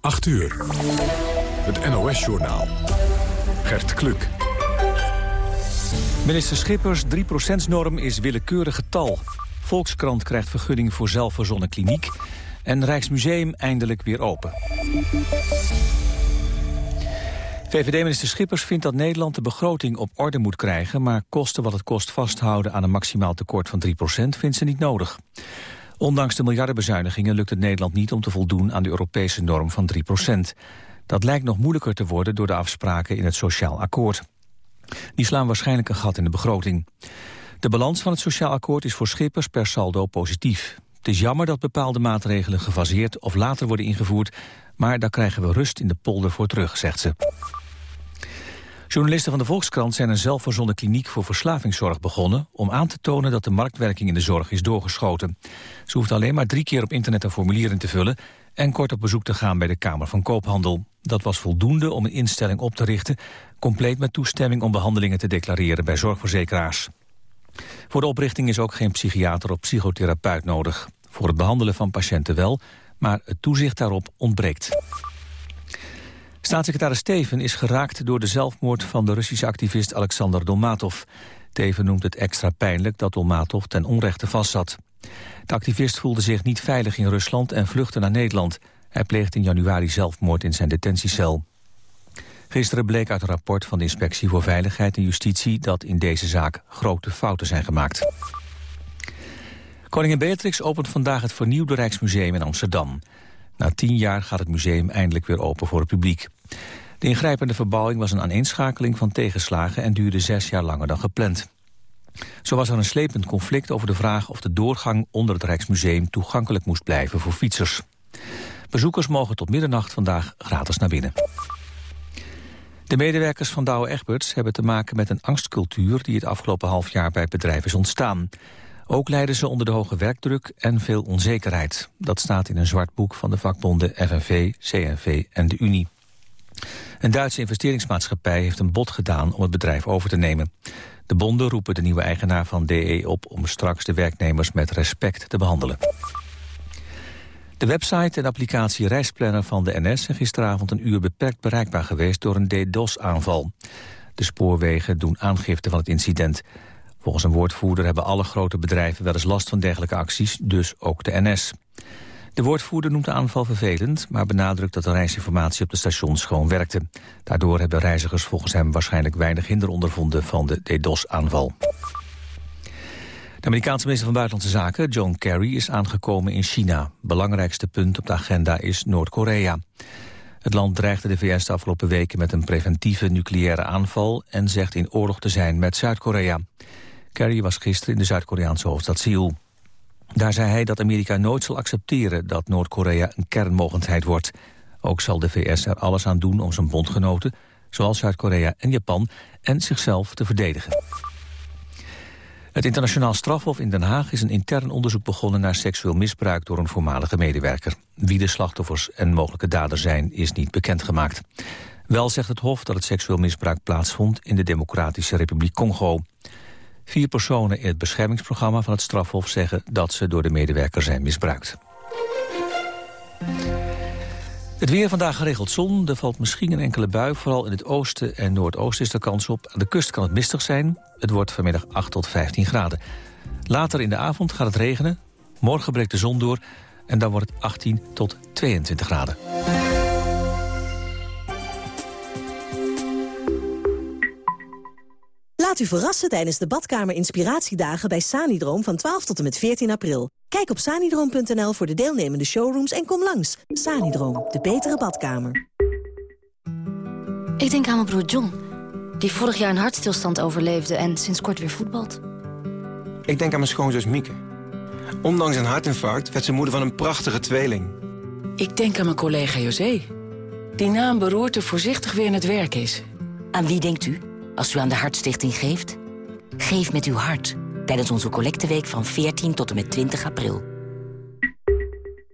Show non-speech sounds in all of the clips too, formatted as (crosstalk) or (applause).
8 uur. Het NOS-journaal. Gert Kluk. Minister Schippers 3%-norm is willekeurig getal. Volkskrant krijgt vergunning voor zelfverzonnen kliniek. En Rijksmuseum eindelijk weer open. VVD-minister Schippers vindt dat Nederland de begroting op orde moet krijgen... maar kosten wat het kost vasthouden aan een maximaal tekort van 3% vindt ze niet nodig. Ondanks de miljardenbezuinigingen lukt het Nederland niet om te voldoen aan de Europese norm van 3% Dat lijkt nog moeilijker te worden door de afspraken in het Sociaal Akkoord. Die slaan waarschijnlijk een gat in de begroting. De balans van het Sociaal Akkoord is voor Schippers per saldo positief. Het is jammer dat bepaalde maatregelen gefaseerd of later worden ingevoerd... maar daar krijgen we rust in de polder voor terug, zegt ze. Journalisten van de Volkskrant zijn een zelfverzonnen kliniek voor verslavingszorg begonnen... om aan te tonen dat de marktwerking in de zorg is doorgeschoten. Ze hoeft alleen maar drie keer op internet een formulier in te vullen... en kort op bezoek te gaan bij de Kamer van Koophandel. Dat was voldoende om een instelling op te richten... compleet met toestemming om behandelingen te declareren bij zorgverzekeraars. Voor de oprichting is ook geen psychiater of psychotherapeut nodig. Voor het behandelen van patiënten wel, maar het toezicht daarop ontbreekt. Staatssecretaris Steven is geraakt door de zelfmoord van de Russische activist Alexander Dolmatov. Teven noemt het extra pijnlijk dat Dolmatov ten onrechte vastzat. De activist voelde zich niet veilig in Rusland en vluchtte naar Nederland. Hij pleegde in januari zelfmoord in zijn detentiecel. Gisteren bleek uit een rapport van de Inspectie voor Veiligheid en Justitie... dat in deze zaak grote fouten zijn gemaakt. Koningin Beatrix opent vandaag het vernieuwde Rijksmuseum in Amsterdam. Na tien jaar gaat het museum eindelijk weer open voor het publiek. De ingrijpende verbouwing was een aaneenschakeling van tegenslagen... en duurde zes jaar langer dan gepland. Zo was er een slepend conflict over de vraag of de doorgang onder het Rijksmuseum toegankelijk moest blijven voor fietsers. Bezoekers mogen tot middernacht vandaag gratis naar binnen. De medewerkers van Douwe Egberts hebben te maken met een angstcultuur... die het afgelopen half jaar bij het bedrijf is ontstaan. Ook lijden ze onder de hoge werkdruk en veel onzekerheid. Dat staat in een zwart boek van de vakbonden FNV, CNV en de Unie. Een Duitse investeringsmaatschappij heeft een bod gedaan om het bedrijf over te nemen. De bonden roepen de nieuwe eigenaar van DE op om straks de werknemers met respect te behandelen. De website en applicatie Reisplanner van de NS zijn gisteravond een uur beperkt bereikbaar geweest door een DDoS-aanval. De spoorwegen doen aangifte van het incident. Volgens een woordvoerder hebben alle grote bedrijven wel eens last van dergelijke acties, dus ook de NS. De woordvoerder noemt de aanval vervelend, maar benadrukt dat de reisinformatie op de stations gewoon werkte. Daardoor hebben reizigers volgens hem waarschijnlijk weinig hinder ondervonden van de DDoS-aanval. De Amerikaanse minister van Buitenlandse Zaken, John Kerry, is aangekomen in China. Belangrijkste punt op de agenda is Noord-Korea. Het land dreigde de VS de afgelopen weken met een preventieve nucleaire aanval... en zegt in oorlog te zijn met Zuid-Korea. Kerry was gisteren in de Zuid-Koreaanse hoofdstad Seoul. Daar zei hij dat Amerika nooit zal accepteren dat Noord-Korea een kernmogendheid wordt. Ook zal de VS er alles aan doen om zijn bondgenoten, zoals Zuid-Korea en Japan, en zichzelf te verdedigen. Het internationaal strafhof in Den Haag is een intern onderzoek begonnen naar seksueel misbruik door een voormalige medewerker. Wie de slachtoffers en mogelijke dader zijn is niet bekendgemaakt. Wel zegt het hof dat het seksueel misbruik plaatsvond in de Democratische Republiek Congo. Vier personen in het beschermingsprogramma van het strafhof zeggen dat ze door de medewerker zijn misbruikt. Het weer vandaag geregeld zon. Er valt misschien een enkele bui. Vooral in het oosten en noordoosten is er kans op. Aan de kust kan het mistig zijn. Het wordt vanmiddag 8 tot 15 graden. Later in de avond gaat het regenen. Morgen breekt de zon door. En dan wordt het 18 tot 22 graden. Laat u verrassen tijdens de badkamer inspiratiedagen bij Sanidroom van 12 tot en met 14 april. Kijk op sanidroom.nl voor de deelnemende showrooms en kom langs. Sanidroom, de betere badkamer. Ik denk aan mijn broer John, die vorig jaar een hartstilstand overleefde en sinds kort weer voetbalt. Ik denk aan mijn schoonzus Mieke. Ondanks een hartinfarct werd ze moeder van een prachtige tweeling. Ik denk aan mijn collega José, die na een beroerte voorzichtig weer in het werk is. Aan wie denkt u als u aan de Hartstichting geeft? Geef met uw hart tijdens onze collecteweek van 14 tot en met 20 april.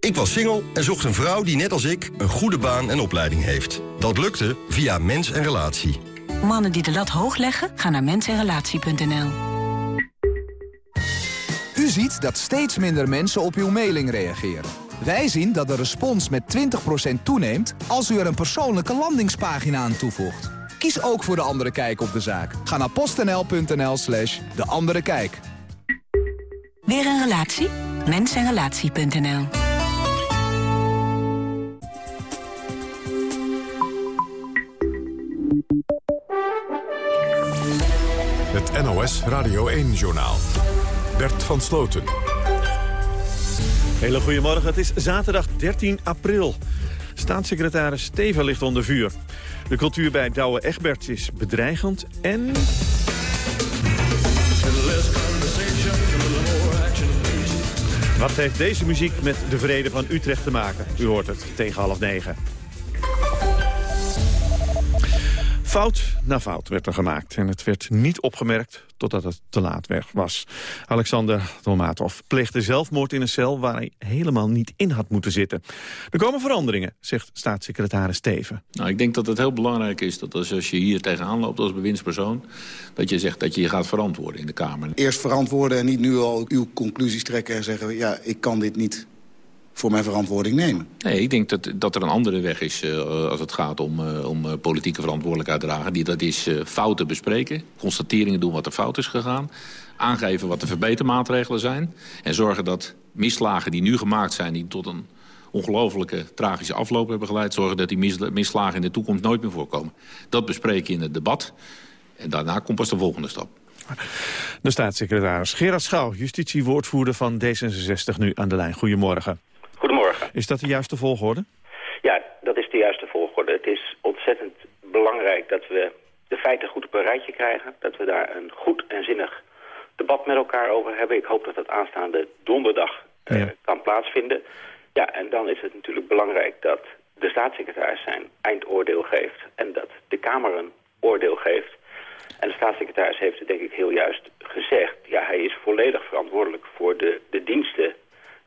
Ik was single en zocht een vrouw die net als ik een goede baan en opleiding heeft. Dat lukte via Mens en Relatie. Mannen die de lat hoog leggen, gaan naar mensenrelatie.nl. U ziet dat steeds minder mensen op uw mailing reageren. Wij zien dat de respons met 20% toeneemt als u er een persoonlijke landingspagina aan toevoegt. Kies ook voor De Andere Kijk op de zaak. Ga naar postnl.nl slash De Andere Kijk. Weer een relatie? Mensenrelatie.nl Het NOS Radio 1-journaal. Bert van Sloten. Hele goedemorgen, het is zaterdag 13 april. Staatssecretaris Steven ligt onder vuur. De cultuur bij Douwe Egberts is bedreigend en... Wat heeft deze muziek met de vrede van Utrecht te maken? U hoort het tegen half negen. Fout na fout werd er gemaakt en het werd niet opgemerkt totdat het te laat was. Alexander Dolmatov pleegde zelfmoord in een cel waar hij helemaal niet in had moeten zitten. Er komen veranderingen, zegt staatssecretaris Steven. Nou, ik denk dat het heel belangrijk is dat als, als je hier tegenaan loopt als bewindspersoon... dat je zegt dat je je gaat verantwoorden in de Kamer. Eerst verantwoorden en niet nu al uw conclusies trekken en zeggen... ja, ik kan dit niet voor mijn verantwoording nemen. Nee, ik denk dat, dat er een andere weg is uh, als het gaat om, uh, om uh, politieke verantwoordelijkheid dragen. Die, dat is fouten bespreken, constateringen doen wat er fout is gegaan... aangeven wat de verbetermaatregelen zijn... en zorgen dat misslagen die nu gemaakt zijn... die tot een ongelofelijke tragische afloop hebben geleid... zorgen dat die misslagen in de toekomst nooit meer voorkomen. Dat bespreken in het debat en daarna komt pas de volgende stap. De staatssecretaris Gerard Schouw, justitiewoordvoerder van D66, nu aan de lijn. Goedemorgen. Is dat de juiste volgorde? Ja, dat is de juiste volgorde. Het is ontzettend belangrijk dat we de feiten goed op een rijtje krijgen. Dat we daar een goed en zinnig debat met elkaar over hebben. Ik hoop dat dat aanstaande donderdag uh, kan plaatsvinden. Ja, en dan is het natuurlijk belangrijk dat de staatssecretaris zijn eindoordeel geeft... en dat de Kamer een oordeel geeft. En de staatssecretaris heeft het denk ik heel juist gezegd. Ja, hij is volledig verantwoordelijk voor de, de diensten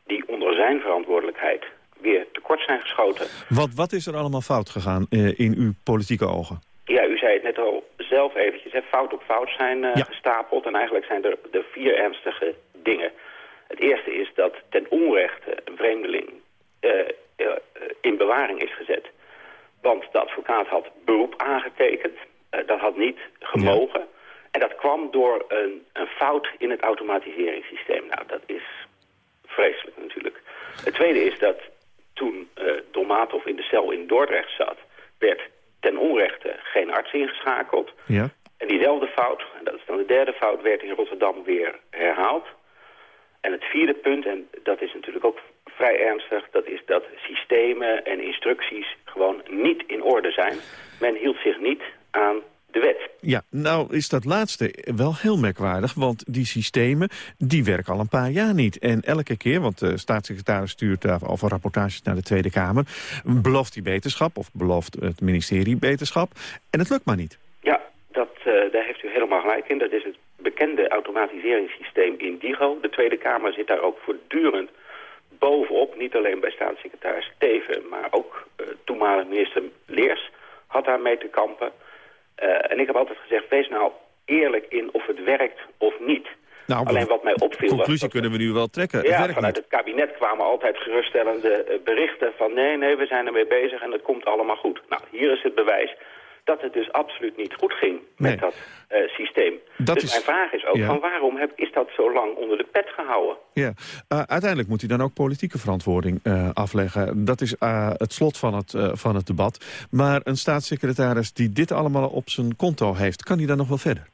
die onder zijn verantwoordelijkheid weer tekort zijn geschoten. Wat, wat is er allemaal fout gegaan eh, in uw politieke ogen? Ja, u zei het net al zelf eventjes. Hè, fout op fout zijn uh, gestapeld. En eigenlijk zijn er, de vier ernstige dingen. Het eerste is dat ten onrechte een vreemdeling uh, in bewaring is gezet. Want de advocaat had beroep aangetekend. dat had niet gemogen. En dat kwam door een, een fout in het automatiseringssysteem. Nou, dat is vreselijk natuurlijk. Het tweede is dat toen uh, Dolmatov in de cel in Dordrecht zat... werd ten onrechte geen arts ingeschakeld. Ja. En diezelfde fout, en dat is dan de derde fout, werd in Rotterdam weer herhaald. En het vierde punt, en dat is natuurlijk ook vrij ernstig... dat is dat systemen en instructies gewoon niet in orde zijn. Men hield zich niet aan de wet. Ja, nou is dat laatste wel heel merkwaardig, want die systemen die werken al een paar jaar niet. En elke keer, want de staatssecretaris stuurt daar al van rapportages naar de Tweede Kamer, belooft hij beterschap of belooft het ministerie beterschap en het lukt maar niet. Ja, dat, uh, daar heeft u helemaal gelijk in. Dat is het bekende automatiseringssysteem Indigo. De Tweede Kamer zit daar ook voortdurend bovenop, niet alleen bij staatssecretaris Teven, maar ook uh, toenmalig minister Leers had daar mee te kampen. Uh, en ik heb altijd gezegd, wees nou eerlijk in of het werkt of niet. Nou, Alleen wat mij opviel... conclusie was kunnen we nu wel trekken. Ja, het vanuit niet. het kabinet kwamen altijd geruststellende uh, berichten van... nee, nee, we zijn ermee bezig en het komt allemaal goed. Nou, hier is het bewijs dat het dus absoluut niet goed ging met Nee. dat uh, systeem. Dat dus is- mijn vraag is ook, ja. van waarom heb, is dat zo lang onder de pet gehouden? Ja, Uh, uiteindelijk moet hij dan ook politieke verantwoording uh, afleggen. Dat is het slot van het, van het debat. Maar een staatssecretaris die dit allemaal op zijn konto heeft... kan hij dan nog wel verder?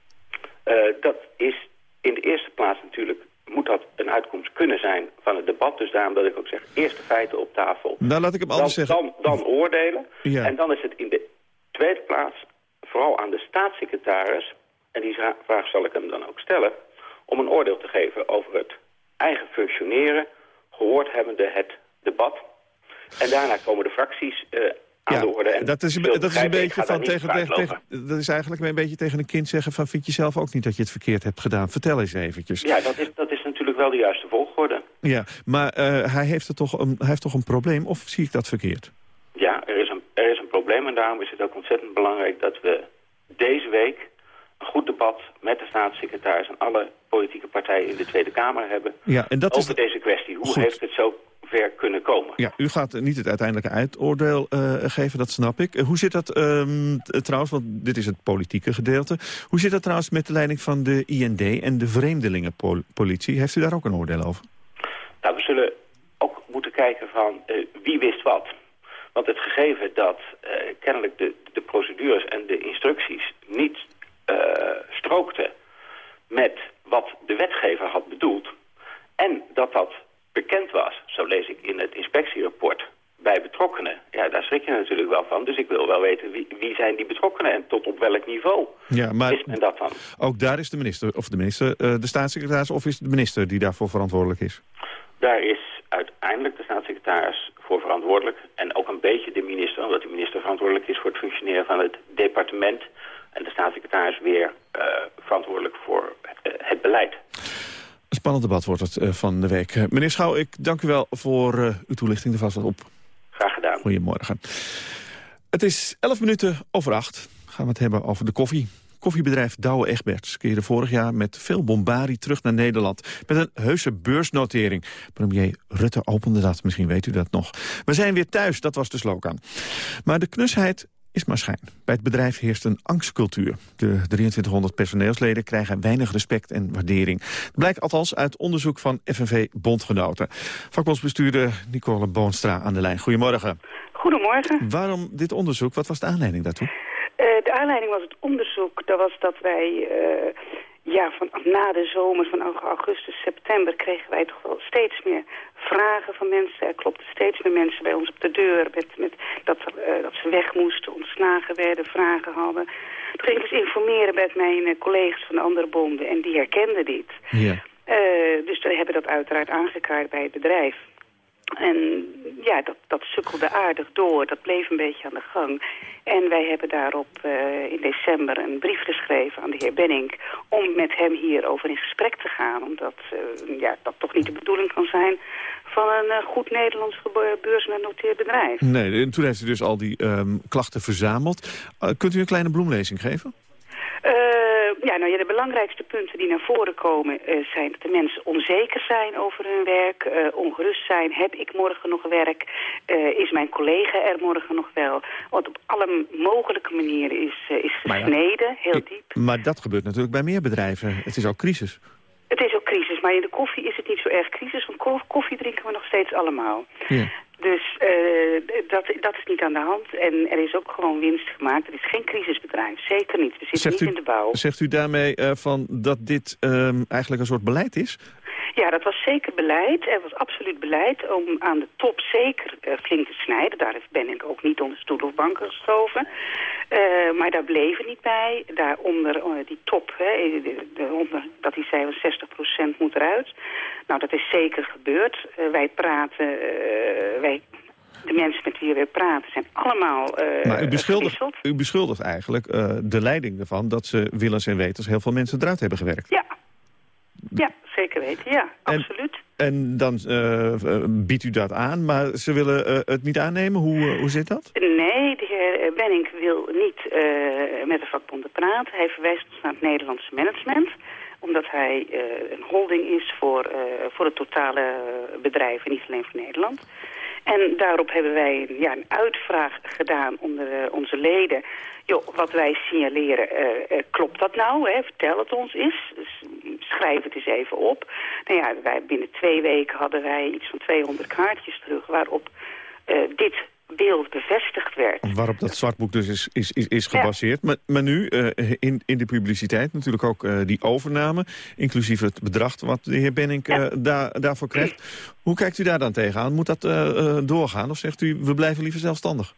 Dat is in de eerste plaats natuurlijk... moet dat een uitkomst kunnen zijn van het debat. Dus daarom dat ik ook zeg, eerst de feiten op tafel. Nou, laat ik hem dan, anders zeggen. dan, dan oordelen. Ja. En dan is het in de tweede plaats vooral aan de staatssecretaris... en die vraag zal ik hem dan ook stellen... om een oordeel te geven over het eigen functioneren... gehoord hebbende het debat. En daarna komen de fracties eh, aan de orde. En dat is, dat is een beetje van tegen, tegen, dat is eigenlijk een beetje tegen een kind zeggen van vind je zelf ook niet dat je het verkeerd hebt gedaan. Vertel eens eventjes. Ja, dat is, dat is natuurlijk wel de juiste volgorde. Ja, maar eh, hij, heeft er toch een, hij heeft toch een probleem of zie ik dat verkeerd? Ja, er is, een, er is een probleem en daarom is het ook ontzettend belangrijk dat we deze week een goed debat met de staatssecretaris en alle politieke partijen in de Tweede Kamer hebben Ja, en dat is over deze kwestie. Hoe Goed. heeft het zo ver kunnen komen. Ja, u gaat niet het uiteindelijke uitoordeel uh, geven, dat snap ik. hoe zit dat um, trouwens, want dit is het politieke gedeelte... hoe zit dat trouwens met de leiding van de IND en de vreemdelingenpolitie? Heeft u daar ook een oordeel over? Nou, we zullen ook moeten kijken van uh, wie wist wat. Want het gegeven dat uh, kennelijk de, de procedures en de instructies niet strookten met wat de wetgever had bedoeld... en dat dat bekend was, zo lees ik in het inspectierapport, bij betrokkenen. Ja, daar schrik je natuurlijk wel van. Dus ik wil wel weten wie, wie zijn die betrokkenen en tot op welk niveau ja, maar is men dat dan? Ook daar is de minister, of de minister, uh, de staatssecretaris of is het de minister die daarvoor verantwoordelijk is? Daar is uiteindelijk de staatssecretaris voor verantwoordelijk. En ook een beetje de minister, omdat de minister verantwoordelijk is voor het functioneren van het departement. En de staatssecretaris weer uh, verantwoordelijk voor het, uh, het beleid. Een spannend debat wordt het uh, van de week. meneer Schouw, ik dank u wel voor uw toelichting. Er vast wat op. Graag gedaan. Goedemorgen. Het is 11 minuten over acht. Gaan we het hebben over de koffie. Koffiebedrijf Douwe Egberts keerde vorig jaar met veel bombarie terug naar Nederland. Met een heuse beursnotering. Premier Rutte opende dat, misschien weet u dat nog. We zijn weer thuis, dat was de slogan. Maar de knusheid is maar schijn. Bij het bedrijf heerst een angstcultuur. De 2300 personeelsleden krijgen weinig respect en waardering. Dat blijkt althans uit onderzoek van FNV Bondgenoten. Vakbondsbestuurder Nicole Boonstra aan de lijn. Goedemorgen. Goedemorgen. Waarom dit onderzoek? Wat was de aanleiding daartoe? Uh, de aanleiding was het onderzoek. Dat was dat wij... Uh, ja, van, na de zomer van augustus, september kregen wij toch wel steeds meer vragen van mensen. Er klopten steeds meer mensen bij ons op de deur met, met dat, uh, dat ze weg moesten, ontslagen werden, vragen hadden. Toen ging ik dus informeren met mijn uh, collega's van de andere bonden en die herkenden dit. Ja. Uh, dus we hebben dat uiteraard aangekaart bij het bedrijf. En ja, dat, dat sukkelde aardig door. Dat bleef een beetje aan de gang. En wij hebben daarop uh, in december een brief geschreven aan de heer Benning... om met hem hierover in gesprek te gaan. Omdat uh, ja, dat toch niet de bedoeling kan zijn van een uh, goed Nederlands beursgenoteerd bedrijf. Nee, en toen heeft u dus al die um, klachten verzameld. kunt u een kleine bloemlezing geven? Ja, nou ja, de belangrijkste punten die naar voren komen uh, zijn dat de mensen onzeker zijn over hun werk, uh, ongerust zijn. Heb ik morgen nog werk? Uh, is mijn collega er morgen nog wel? Want op alle mogelijke manieren is, is gesneden, ja, heel diep. Maar dat gebeurt natuurlijk bij meer bedrijven. Het is ook crisis. Het is ook crisis, maar in de koffie is het niet zo erg crisis, want koffie drinken we nog steeds allemaal. Ja. Dus uh, dat, dat is niet aan de hand. En er is ook gewoon winst gemaakt. Het is geen crisisbedrijf, zeker niet. We zitten zegt niet u, in de bouw. Zegt u daarmee uh, van dat dit um, eigenlijk een soort beleid is? Ja, dat was zeker beleid. Er was absoluut beleid om aan de top zeker uh, flink te snijden. Daar ben ik ook niet onder stoel of banken geschoven. Uh, maar daar bleef het niet bij. Daaronder, uh, die top, hè, de, de, onder, dat die zei van 60% moet eruit. Nou, dat is zeker gebeurd. wij praten, wij de mensen met wie we praten zijn allemaal Maar u beschuldigt, u beschuldigt eigenlijk de leiding ervan... dat ze willens en wetens heel veel mensen eruit hebben gewerkt. Ja, ja zeker weten. Ja, en, absoluut. En dan uh, biedt u dat aan, maar ze willen het niet aannemen? Hoe, hoe zit dat? Nee, de heer Benning wil niet met de vakbonden praten. Hij verwijst ons naar het Nederlandse management omdat hij een holding is voor, voor het totale bedrijf en niet alleen voor Nederland. En daarop hebben wij ja, een uitvraag gedaan onder uh, onze leden. Joh, wat wij signaleren, uh, uh, klopt dat nou? Hè? Vertel het ons eens. Dus, schrijf het eens even op. Nou ja, wij, binnen twee weken hadden wij iets van 200 kaartjes terug... waarop dit beeld bevestigd werd. Waarop dat zwartboek dus is, is, is, is gebaseerd. Ja. Maar, maar nu, uh, in, in de publiciteit natuurlijk ook uh, die overname... inclusief het bedrag wat de heer Benning ja. uh, daar, daarvoor krijgt. Hoe kijkt u daar dan tegenaan? Moet dat doorgaan? Of zegt u, we blijven liever zelfstandig?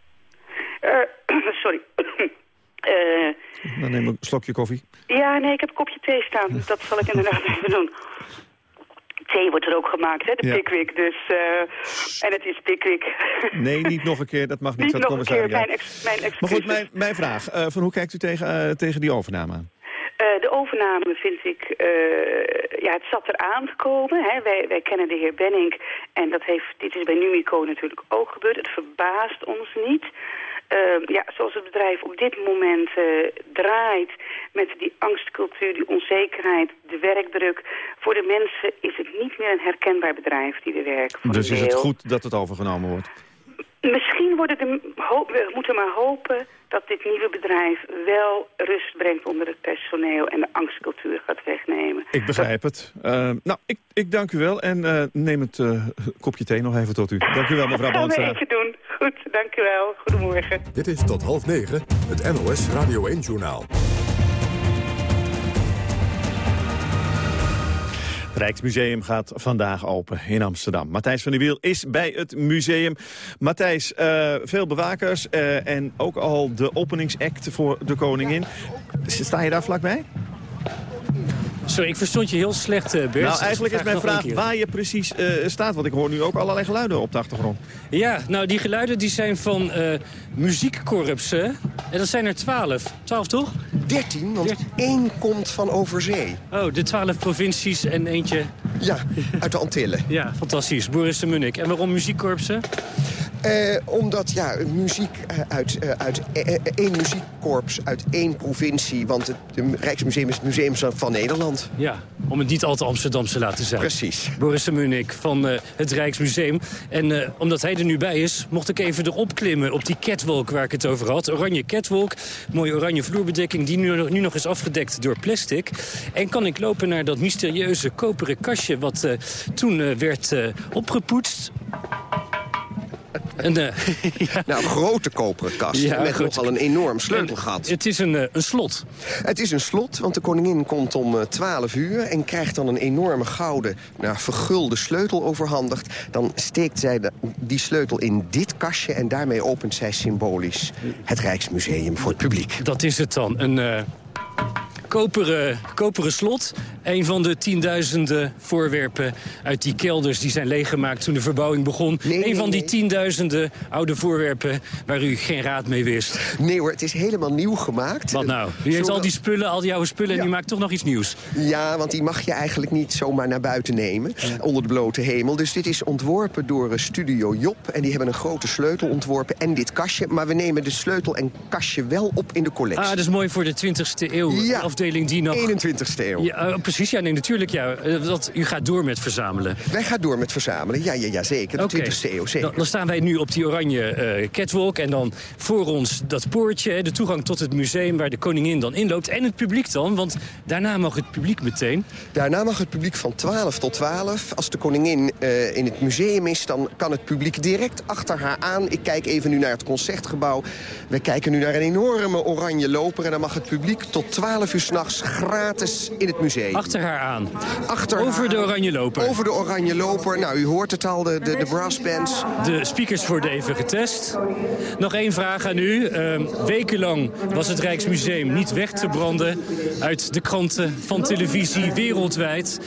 (clears throat) sorry. (clears throat) dan neem ik een slokje koffie. Ja, nee, ik heb een kopje thee staan. Dus dat zal ik inderdaad (laughs) even doen thee wordt er ook gemaakt, hè, de ja. Pickwick. Dus, uh, en het is Pickwick. Nee, niet nog een keer, dat mag (laughs) niet, niet het Keer, mijn, ex, mijn maar goed, mijn, mijn vraag, uh, van hoe kijkt u tegen, uh, tegen die overname aan? De overname vind ik, ja, het zat eraan te komen. Hè. Wij, wij kennen de heer Benning en dat heeft, dit is bij Numico natuurlijk ook gebeurd. Het verbaast ons niet. Uh, ja, zoals het bedrijf op dit moment uh, draait... met die angstcultuur, die onzekerheid, de werkdruk... voor de mensen is het niet meer een herkenbaar bedrijf die we werken. Dus is het goed dat het overgenomen wordt? Misschien worden de, we moeten maar hopen dat dit nieuwe bedrijf wel rust brengt onder het personeel en de angstcultuur gaat wegnemen. Ik begrijp het. Uh, nou, ik, ik dank u wel en uh, neem het uh, kopje thee nog even tot u. Dank u wel, mevrouw Balenstra. Dat gaan we even doen. Goed, dank u wel. Goedemorgen. Dit is tot half negen, het NOS Radio 1-journaal. Het Rijksmuseum gaat vandaag open in Amsterdam. Matthijs van der Wiel is bij het museum. Matthijs, uh, veel bewakers uh, en ook al de openingsact voor de koningin. Sta je daar vlakbij? Sorry, ik verstond je heel slecht, uh, Bert. Nou, eigenlijk is mijn vraag waar je precies uh, staat. Want ik hoor nu ook allerlei geluiden op de achtergrond. Ja, nou, die geluiden die zijn van uh, muziekkorpsen. En dat zijn er twaalf. Twaalf, toch? Dertien, want één komt van overzee. Oh, de twaalf provincies en eentje... Ja, uit de Antillen. ja, fantastisch. Boris de Munnik. En waarom muziekkorpsen? Uh, omdat ja, muziek uit, uh, uit één muziekkorps uit één provincie... want het, het Rijksmuseum is het museum van Nederland. Ja, om het niet al te Amsterdamse te laten zijn. Precies. Boris de Munnik van uh, het Rijksmuseum. En omdat hij er nu bij is, mocht ik even erop klimmen... op die catwalk waar ik het over had. Oranje catwalk, mooie oranje vloerbedekking... die nu, nu nog is afgedekt door plastic. En kan ik lopen naar dat mysterieuze koperen kastje... wat toen werd opgepoetst... Een, uh, (laughs) ja. Nou, een grote koperen kast ja, met goed. nogal een enorm sleutelgat. Het is een, uh, een slot. Het is een slot, want de koningin komt om uh, 12 uur... en krijgt dan een enorme gouden, nou, vergulde sleutel overhandigd. Dan steekt zij de, die sleutel in dit kastje... en daarmee opent zij symbolisch het Rijksmuseum voor het publiek. Dat is het dan, een koperen, koperen slot. Een van de tienduizenden voorwerpen uit die kelders... die zijn leeggemaakt toen de verbouwing begon. Nee, een van nee, die tienduizenden oude voorwerpen... waar u geen raad mee wist. Nee hoor, het is helemaal nieuw gemaakt. Wat nou? U heeft al die spullen, al die oude spullen... Ja. en u maakt toch nog iets nieuws. Ja, want die mag je eigenlijk niet zomaar naar buiten nemen. Ja. Onder de blote hemel. Dus dit is ontworpen door Studio Job. En die hebben een grote sleutel ontworpen en dit kastje. Maar we nemen de sleutel en kastje wel op in de collectie. Ah, dat is mooi voor de 20e eeuw. Ja. Afdeling die nog... 21e eeuw. Ja, uh, precies, ja, nee, natuurlijk. Ja. Dat, u gaat door met verzamelen. Wij gaan door met verzamelen, ja, ja, ja zeker. De okay. 20e eeuw, zeker. Dan, dan, staan wij nu op die oranje uh, catwalk. En dan voor ons dat poortje, de toegang tot het museum... waar de koningin dan inloopt. En het publiek dan, want daarna mag het publiek meteen. Daarna mag het publiek van 12 tot 12. Als de koningin uh, in het museum is, dan kan het publiek direct achter haar aan. Ik kijk even nu naar het concertgebouw. We kijken nu naar een enorme oranje loper. En dan mag het publiek tot 12 uur s'nachts gratis in het museum. Achter haar aan. Achter over haar, de oranje loper. Over de oranje loper. Nou, u hoort het al, de, de, de brassbands. De speakers worden even getest. Nog één vraag aan u. Uh, wekenlang was het Rijksmuseum niet weg te branden... uit de kranten van televisie wereldwijd.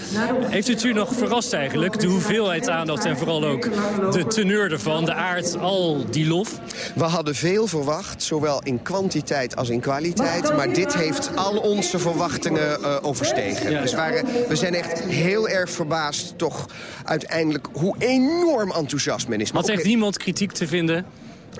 Heeft het u nog verrast eigenlijk? De hoeveelheid aandacht en vooral ook de teneur ervan, de aard, al die lof? We hadden veel verwacht, zowel in kwantiteit als in kwaliteit. Maar dit heeft al onze verwachtingen uh, overstegen. Ja. Dus waren, we zijn echt heel erg verbaasd toch uiteindelijk hoe enorm enthousiast men is. Want heeft niemand kritiek te vinden?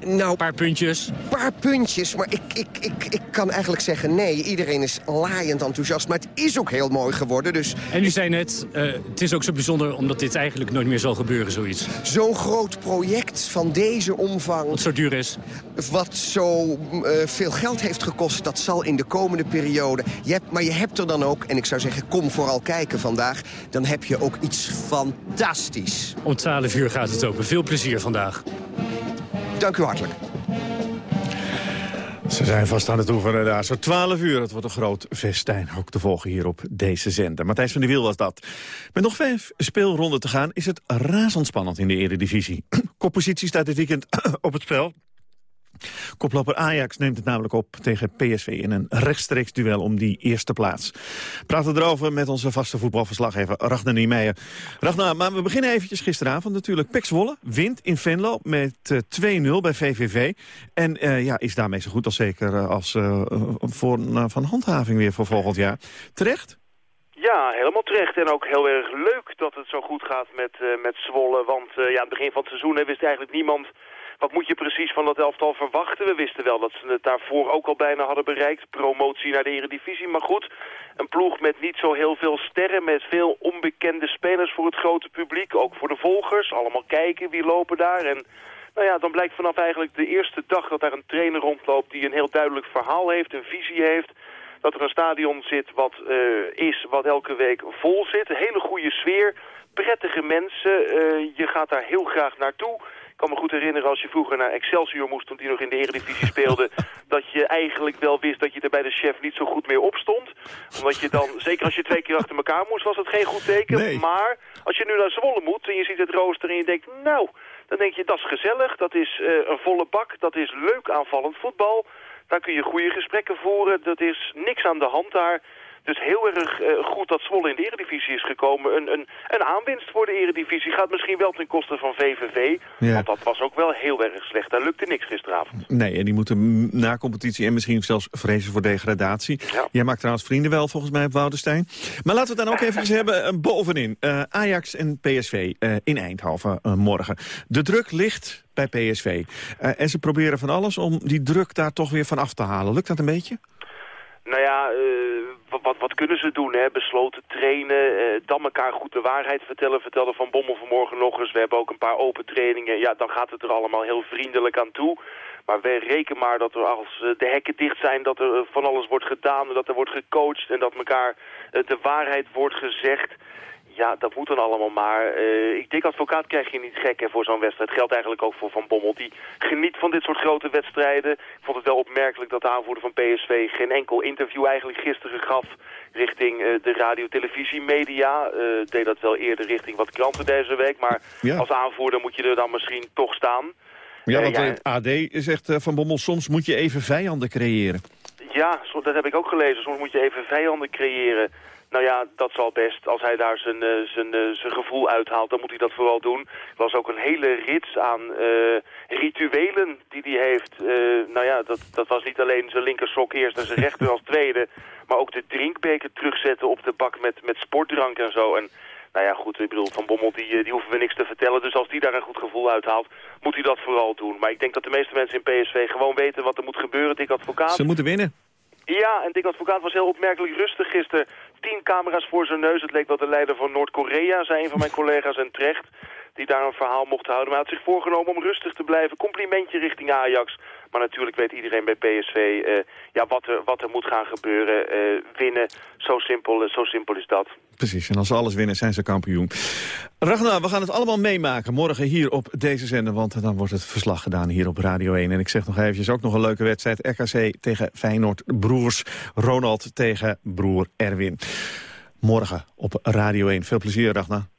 Nou, een paar puntjes. Paar puntjes, maar ik, ik, ik, ik kan eigenlijk zeggen nee. Iedereen is laaiend enthousiast, maar het is ook heel mooi geworden. Dus en u zei net, uh, het is ook zo bijzonder omdat dit eigenlijk nooit meer zal gebeuren, zoiets. Zo'n groot project van deze omvang... Wat zo duur is. Wat zo uh, veel geld heeft gekost, dat zal in de komende periode... Je hebt, maar je hebt er dan ook, en ik zou zeggen, kom vooral kijken vandaag... dan heb je ook iets fantastisch. Om 12 uur gaat het open. Veel plezier vandaag. Dank u hartelijk. Ze zijn vast aan het oefenen daar. Zo 12 uur, het wordt een groot festijn. Ook te volgen hier op deze zender. Matthijs van der Wiel was dat. Met nog vijf speelronden te gaan is het razendspannend in de eredivisie. (clears throat) Koppositie staat dit weekend (clears throat) op het spel. Koploper Ajax neemt het namelijk op tegen PSV in een rechtstreeks duel om die eerste plaats. Praten erover met onze vaste voetbalverslaggever Ragnar Niemeyer. Ragnar, maar we beginnen eventjes gisteravond natuurlijk. Pek Zwolle wint in Venlo met uh, 2-0 bij VVV. En uh, ja, is daarmee zo goed als zeker uh, als voor, van handhaving weer voor volgend jaar. Terecht? Ja, helemaal terecht. En ook heel erg leuk dat het zo goed gaat met, met Zwolle. Want ja, aan het begin van het seizoen wist eigenlijk niemand wat moet je precies van dat elftal verwachten? We wisten wel dat ze het daarvoor ook al bijna hadden bereikt. Promotie naar de eredivisie. Maar goed, een ploeg met niet zo heel veel sterren. Met veel onbekende spelers voor het grote publiek. Ook voor de volgers. Allemaal kijken wie lopen daar. En nou ja, dan blijkt vanaf eigenlijk de eerste dag dat daar een trainer rondloopt... die een heel duidelijk verhaal heeft, een visie heeft dat er een stadion zit wat uh, is, wat elke week vol zit. Een hele goede sfeer, prettige mensen. Uh, je gaat daar heel graag naartoe. Ik kan me goed herinneren als je vroeger naar Excelsior moest... toen die nog in de Eredivisie (laughs) speelde... dat je eigenlijk wel wist dat je er bij de chef niet zo goed meer op stond. Omdat je dan, zeker als je twee keer achter elkaar moest, was dat geen goed teken. Maar als je nu naar Zwolle moet en je ziet het rooster en je denkt... nou, dan denk je dat is gezellig, dat is uh, een volle bak, dat is leuk aanvallend voetbal... Daar kun je goede gesprekken voeren. Dat is niks aan de hand daar. Dus heel erg uh, goed dat Zwolle in de Eredivisie is gekomen. Een, een, een aanwinst voor de Eredivisie gaat misschien wel ten koste van VVV. Ja. Want dat was ook wel heel erg slecht. Daar lukte niks gisteravond. Nee, en die moeten na competitie en misschien zelfs vrezen voor degradatie. Ja. Jij maakt trouwens vrienden wel volgens mij op Woudenstein. Maar laten we het dan ook even (laughs) hebben uh, bovenin. Uh, Ajax en PSV in Eindhoven morgen. De druk ligt bij PSV. en ze proberen van alles om die druk daar toch weer van af te halen. Lukt dat een beetje? Nou ja, uh, wat, wat, kunnen ze doen? Hè? Besloten trainen, uh, dan elkaar goed de waarheid vertellen. Vertellen Van Bommel vanmorgen nog eens. We hebben ook een paar open trainingen. Ja, dan gaat het er allemaal heel vriendelijk aan toe. Maar wij rekenen maar dat er als uh, de hekken dicht zijn... dat er van alles wordt gedaan dat er wordt gecoacht... en dat elkaar de waarheid wordt gezegd... Ja, dat moet dan allemaal maar. Uh, ik denk advocaat krijg je niet gek hè, voor zo'n wedstrijd. Geldt eigenlijk ook voor Van Bommel. Die geniet van dit soort grote wedstrijden. Ik vond het wel opmerkelijk dat de aanvoerder van PSV geen enkel interview eigenlijk gisteren gaf richting uh, de radio-televisie media. Uh, deed dat wel eerder richting wat kranten deze week. Maar ja. als aanvoerder moet je er dan misschien toch staan. Ja, want ja, het AD zegt Van Bommel, soms moet je even vijanden creëren. Ja, dat heb ik ook gelezen. Soms moet je even vijanden creëren. Nou ja, dat zal best. Als hij daar zijn, uh, zijn, uh, zijn gevoel uithaalt, dan moet hij dat vooral doen. Er was ook een hele rits aan uh, rituelen die hij heeft. nou ja, dat, dat was niet alleen zijn linkersok eerst en zijn rechter als tweede. Maar ook de drinkbeker terugzetten op de bak met, met sportdrank en zo. En nou ja, goed, ik bedoel, Van Bommel, die, die hoeven we niks te vertellen. Dus als die daar een goed gevoel uithaalt, moet hij dat vooral doen. Maar ik denk dat de meeste mensen in PSV gewoon weten wat er moet gebeuren. Dick Advocaat. Ze moeten winnen. Ja, en Dick Advocaat was heel opmerkelijk rustig gisteren. Tien camera's voor zijn neus. Het leek wel de leider van Noord-Korea, zei een van mijn (laughs) collega's en terecht. Die daar een verhaal mocht houden. Maar hij had zich voorgenomen om rustig te blijven. Complimentje richting Ajax. Maar natuurlijk weet iedereen bij PSV uh, ja, wat, er, wat er moet gaan gebeuren. Uh, winnen, zo simpel, uh, zo simpel is dat. Precies, en als ze alles winnen zijn ze kampioen. Ragnar, we gaan het allemaal meemaken morgen hier op deze zender... want dan wordt het verslag gedaan hier op Radio 1. En ik zeg nog eventjes, ook nog een leuke wedstrijd. RKC tegen Feyenoord, broers Ronald tegen broer Erwin. Morgen op Radio 1. Veel plezier, Ragnar.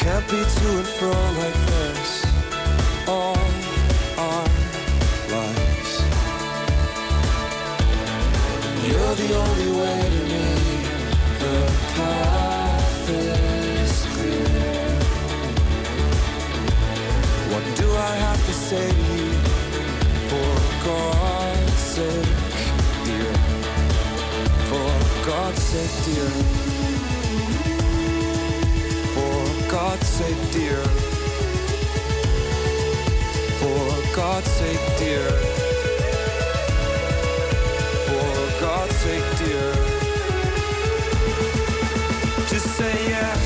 can't be to and fro like this all our lives. You're the only way to me. The path is clear. What do I have to say to you, for God's sake, dear, for God's sake, dear, sake, dear, for God's sake, dear, for God's sake, dear, just say yes.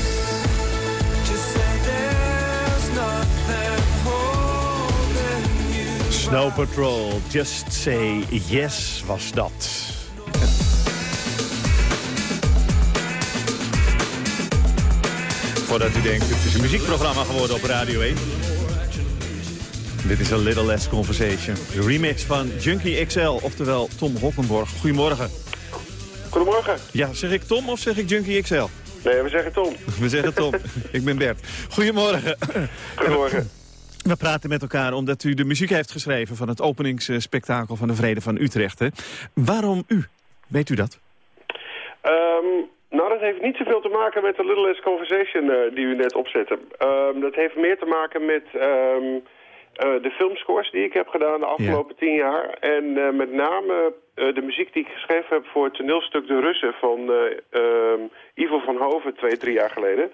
Just say there's nothing holding you. Snow Patrol, Just Say Yes was dat. Voordat u denkt, het is een muziekprogramma geworden op Radio 1. Dit is A Little Less Conversation. De remix van Junkie XL, oftewel Tom Hoppenborg. Goedemorgen. Goedemorgen. Ja, zeg ik Tom of zeg ik Junkie XL? Nee, we zeggen Tom. (laughs) We zeggen Tom. (laughs) ik ben Bert. Goedemorgen. Goedemorgen. We praten met elkaar omdat u de muziek heeft geschreven... van het openingsspektakel van de Vrede van Utrecht. Hè? Waarom u? Weet u dat? Ehm, nou, dat heeft niet zoveel te maken met de Little Less Conversation eh, die u net opzette. Ehm, dat heeft meer te maken met eh, de filmscores die ik heb gedaan de afgelopen tien jaar. En eh, met name de muziek die ik geschreven heb voor het toneelstuk De Russen van eh, ehm, Ivo van Hoven twee, drie jaar geleden.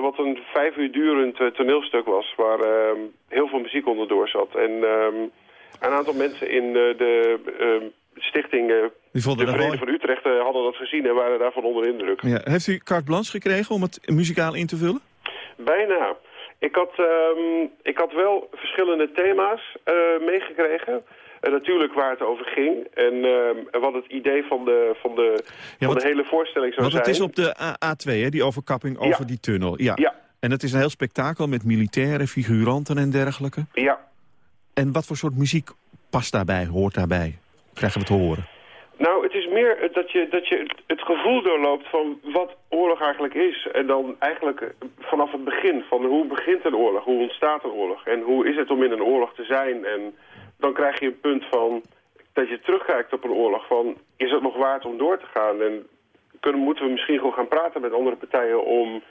Wat een vijf uur durend toneelstuk was, waar heel veel muziek onderdoor zat. En een aantal mensen in de stichting eh, De Vrede van Utrecht eh, hadden dat gezien en waren daarvan onder de indruk. Ja. Heeft u carte blanche gekregen om het muzikaal in te vullen? Bijna. Ik had, ehm, ik had wel verschillende thema's eh, meegekregen. Eh, natuurlijk waar het over ging. En ehm, wat het idee van de, van de, van de hele voorstelling zou Want het zijn. is op de A- A2, hè, die overkapping over Ja. die tunnel. Ja. Ja. En het is een heel spektakel met militairen, figuranten en dergelijke. Ja. En wat voor soort muziek past daarbij, hoort daarbij? Krijgen we te horen? Nou, het is meer dat je, dat je het- het gevoel doorloopt van wat oorlog eigenlijk is. En dan eigenlijk eh, vanaf het begin van hoe begint een oorlog, hoe ontstaat een oorlog. En hoe is het om in een oorlog te zijn. En dan krijg je een punt van dat je terugkijkt op een oorlog. Van is het nog waard om door te gaan? En kunnen, moeten we misschien gewoon gaan praten met andere partijen om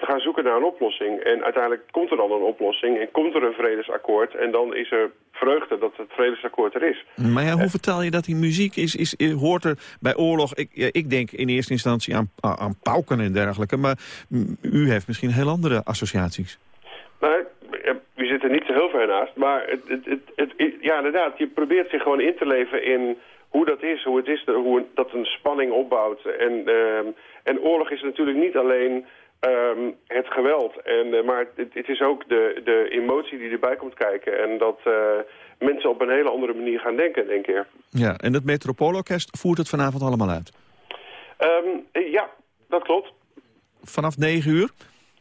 te gaan zoeken naar een oplossing. En uiteindelijk komt er dan een oplossing en komt er een vredesakkoord. En dan is er vreugde dat het vredesakkoord er is. Maar ja, hoe vertel je dat die muziek is, is, hoort er bij oorlog? Ik, ja, ik denk in eerste instantie aan, aan pauken en dergelijke. Maar u heeft misschien heel andere associaties. Nou, eh, u zit er niet zo heel ver naast. Maar het, het, het, ja, inderdaad, je probeert zich gewoon in te leven in hoe dat is. Hoe het is hoe dat een spanning opbouwt. En, ehm, en oorlog is natuurlijk niet alleen ehm, het geweld. En, eh, maar het, het is ook de, de emotie die erbij komt kijken. En dat eh, mensen op een hele andere manier gaan denken, denk ik. Ja, en het Metropoolorkest voert het vanavond allemaal uit. Ehm, eh, ja, dat klopt. Vanaf 9 uur?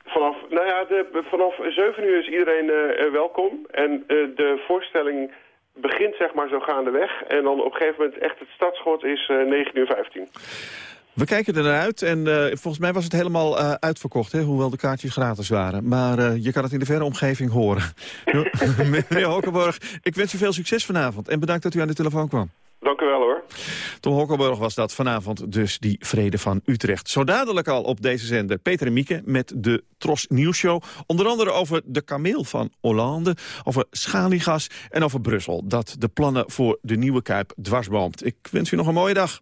Vanaf, nou ja, de, vanaf 7 uur is iedereen welkom. En de voorstelling begint zeg maar zo gaandeweg. En dan op een gegeven moment echt het startschot is eh 9 uur 15. We kijken er naar uit en eh, volgens mij was het helemaal eh, uitverkocht, hè, hoewel de kaartjes gratis waren. Maar eh, je kan het in de verre omgeving horen. (laughs) Meneer Hokkenborg, ik wens u veel succes vanavond en bedankt dat u aan de telefoon kwam. Dank u wel hoor. Tom Hokkenborg was dat vanavond dus die vrede van Utrecht. Zo dadelijk al op deze zender Peter en Mieke met de Tros Nieuwsshow. Onder andere over de kameel van Hollande, over schaliegas en over Brussel. Dat de plannen voor de nieuwe Kuip dwarsboomt. Ik wens u nog een mooie dag.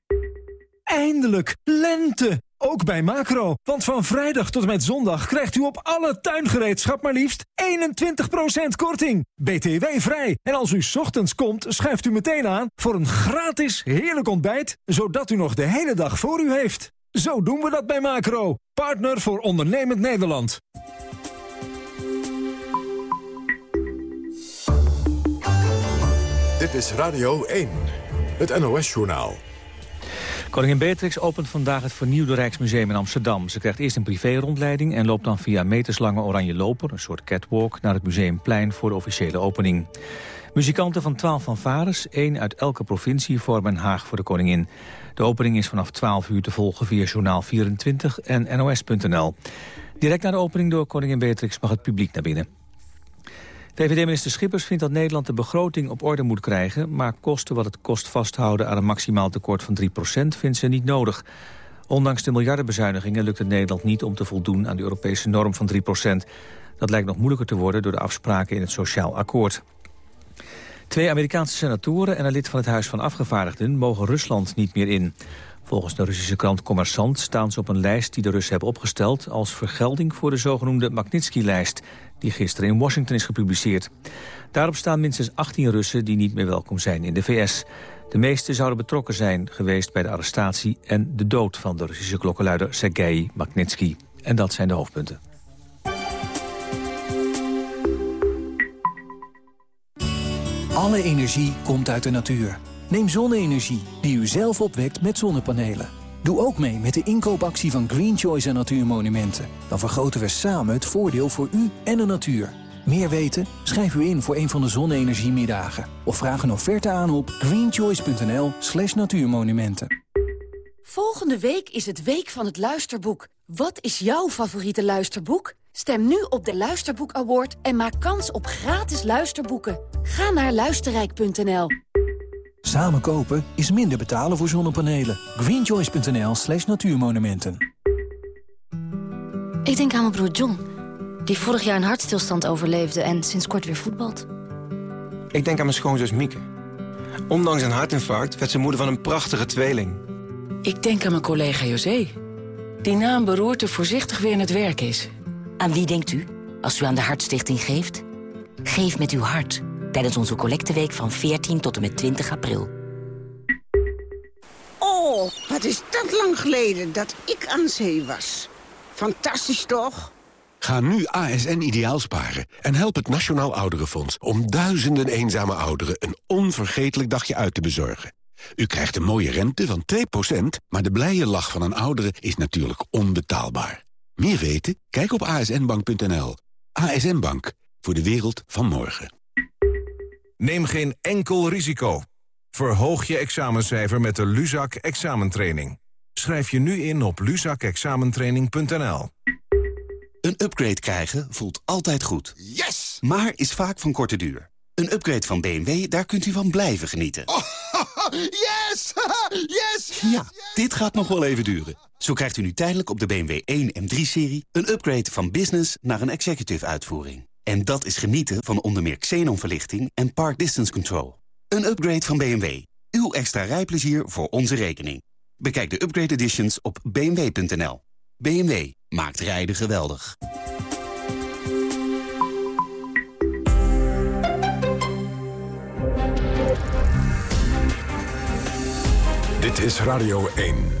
Eindelijk, lente! Ook bij Macro, want van vrijdag tot en met zondag krijgt u op alle tuingereedschap maar liefst 21% korting. BTW vrij. En als u ochtends komt, schuift u meteen aan voor een gratis heerlijk ontbijt, zodat u nog de hele dag voor u heeft. Zo doen we dat bij Macro, partner voor ondernemend Nederland. Dit is Radio 1, het NOS-journaal. Koningin Beatrix opent vandaag het vernieuwde Rijksmuseum in Amsterdam. Ze krijgt eerst een privé-rondleiding en loopt dan via meterslange oranje loper... een soort catwalk, naar het Museumplein voor de officiële opening. Muzikanten van 12 fanfares, één uit elke provincie, vormen haag voor de koningin. De opening is vanaf 12 uur te volgen via Journaal 24 en nos.nl. Direct na de opening door koningin Beatrix mag het publiek naar binnen. VVD-minister Schippers vindt dat Nederland de begroting op orde moet krijgen... maar kosten wat het kost vasthouden aan een maximaal tekort van 3% vindt ze niet nodig. Ondanks de miljardenbezuinigingen lukt het Nederland niet om te voldoen aan de Europese norm van 3% Dat lijkt nog moeilijker te worden door de afspraken in het Sociaal Akkoord. Twee Amerikaanse senatoren en een lid van het Huis van Afgevaardigden mogen Rusland niet meer in. Volgens de Russische krant Commerçant staan ze op een lijst die de Russen hebben opgesteld als vergelding voor de zogenoemde Magnitsky-lijst die gisteren in Washington is gepubliceerd. Daarop staan minstens 18 Russen die niet meer welkom zijn in de VS. De meeste zouden betrokken zijn geweest bij de arrestatie en de dood van de Russische klokkenluider Sergei Magnitsky. En dat zijn de hoofdpunten. Alle energie komt uit de natuur. Neem zonne-energie, die u zelf opwekt met zonnepanelen. Doe ook mee met de inkoopactie van Green Choice en Natuurmonumenten. Dan vergroten we samen het voordeel voor u en de natuur. Meer weten? Schrijf u in voor een van de zonne-energiemiddagen. Of vraag een offerte aan op greenchoice.nl slash natuurmonumenten. Volgende week is het Week van het Luisterboek. Wat is jouw favoriete luisterboek? Stem nu op de Luisterboek Award en maak kans op gratis luisterboeken. Ga naar luisterrijk.nl. Samen kopen is minder betalen voor zonnepanelen. greenchoice.nl slash natuurmonumenten. Ik denk aan mijn broer John, die vorig jaar een hartstilstand overleefde... en sinds kort weer voetbalt. Ik denk aan mijn schoonzus Mieke. Ondanks een hartinfarct werd ze moeder van een prachtige tweeling. Ik denk aan mijn collega José. Die na een beroerte voorzichtig weer in het werk is. Aan wie denkt u als u aan de Hartstichting geeft? Geef met uw hart tijdens onze collecteweek van 14 tot en met 20 april. Oh, wat is dat lang geleden dat ik aan zee was. Fantastisch toch? Ga nu ASN ideaal sparen en help het Nationaal Ouderenfonds... om duizenden eenzame ouderen een onvergetelijk dagje uit te bezorgen. U krijgt een mooie rente van 2%, maar de blije lach van een oudere is natuurlijk onbetaalbaar. Meer weten? Kijk op asnbank.nl. ASN Bank, voor de wereld van morgen. Neem geen enkel risico. Verhoog je examencijfer met de Luzak examentraining. Schrijf je nu in op luzakexamentraining.nl. Een upgrade krijgen voelt altijd goed. Yes! Maar is vaak van korte duur. Een upgrade van BMW, daar kunt u van blijven genieten. Oh, (laughs) (laughs) yes! yes! Ja, dit gaat nog wel even duren. Zo krijgt u nu tijdelijk op de BMW 1 en 3-serie... een upgrade van business naar een executive uitvoering. En dat is genieten van onder meer xenonverlichting en park distance control. Een upgrade van BMW. Uw extra rijplezier voor onze rekening. Bekijk de upgrade editions op bmw.nl. BMW maakt rijden geweldig. Dit is Radio 1.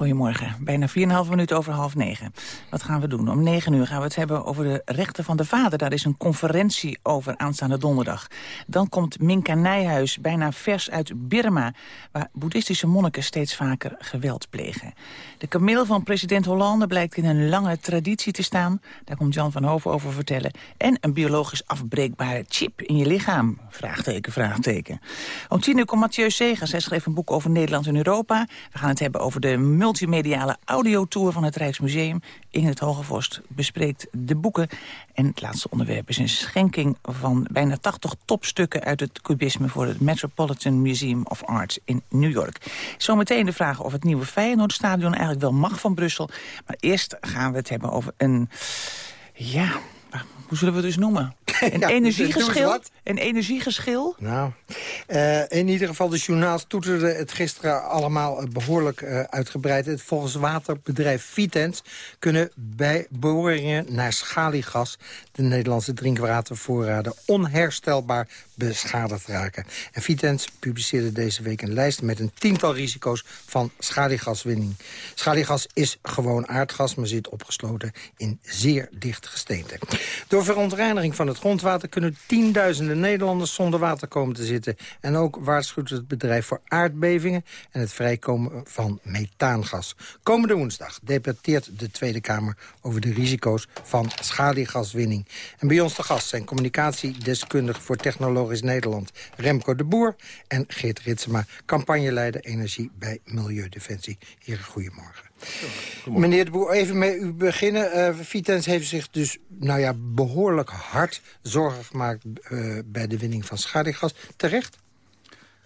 Goedemorgen. Bijna 4,5 minuten over half negen. Wat gaan we doen? Om 9 uur gaan we het hebben over de rechten van de vader. Daar is een conferentie over aanstaande donderdag. Dan komt Minka Nijhuis, bijna vers uit Birma... waar boeddhistische monniken steeds vaker geweld plegen. De kameel van president Hollande blijkt in een lange traditie te staan. Daar komt Jan van Hoven over vertellen. En een biologisch afbreekbare chip in je lichaam. Vraagteken, vraagteken. Om tien uur komt Mathieu Segers. Hij schreef een boek over Nederland en Europa. We gaan het hebben over de multimediale audiotour van het Rijksmuseum. Ingrid Hogevorst bespreekt de boeken. En het laatste onderwerp is een schenking van bijna 80 topstukken uit het cubisme voor het Metropolitan Museum of Arts in New York. Zometeen de vraag of het nieuwe Feyenoordstadion eigenlijk wel mag van Brussel. Maar eerst gaan we het hebben over een... Ja, hoe zullen we het dus noemen? (laughs) Een energiegeschil? doe eens wat. Een energiegeschil? Nou, eh, in ieder geval de journaals toeterden het gisteren allemaal eh, behoorlijk eh, uitgebreid. Het volgens waterbedrijf Vitens kunnen bij boringen naar schaliegas... de Nederlandse drinkwatervoorraden onherstelbaar beschadigd raken. En Vitens publiceerde deze week een lijst met een tiental risico's van schaliegaswinning. Schaliegas is gewoon aardgas, maar zit opgesloten in zeer dicht gesteente. Door verontreiniging van het grondwater kunnen tienduizenden Nederlanders zonder water komen te zitten. En ook waarschuwt het bedrijf voor aardbevingen en het vrijkomen van methaangas. Komende woensdag debatteert de Tweede Kamer over de risico's van schaliegaswinning. En bij ons te gast zijn communicatiedeskundige voor Technologisch Nederland Remco de Boer en Geert Ritsema, campagneleider energie bij Milieudefensie. Heren, goedemorgen. Meneer de Boer, even met u beginnen. Eh Vitens heeft zich dus nou ja, behoorlijk hard zorgen gemaakt... eh, bij de winning van schaliegas. Terecht?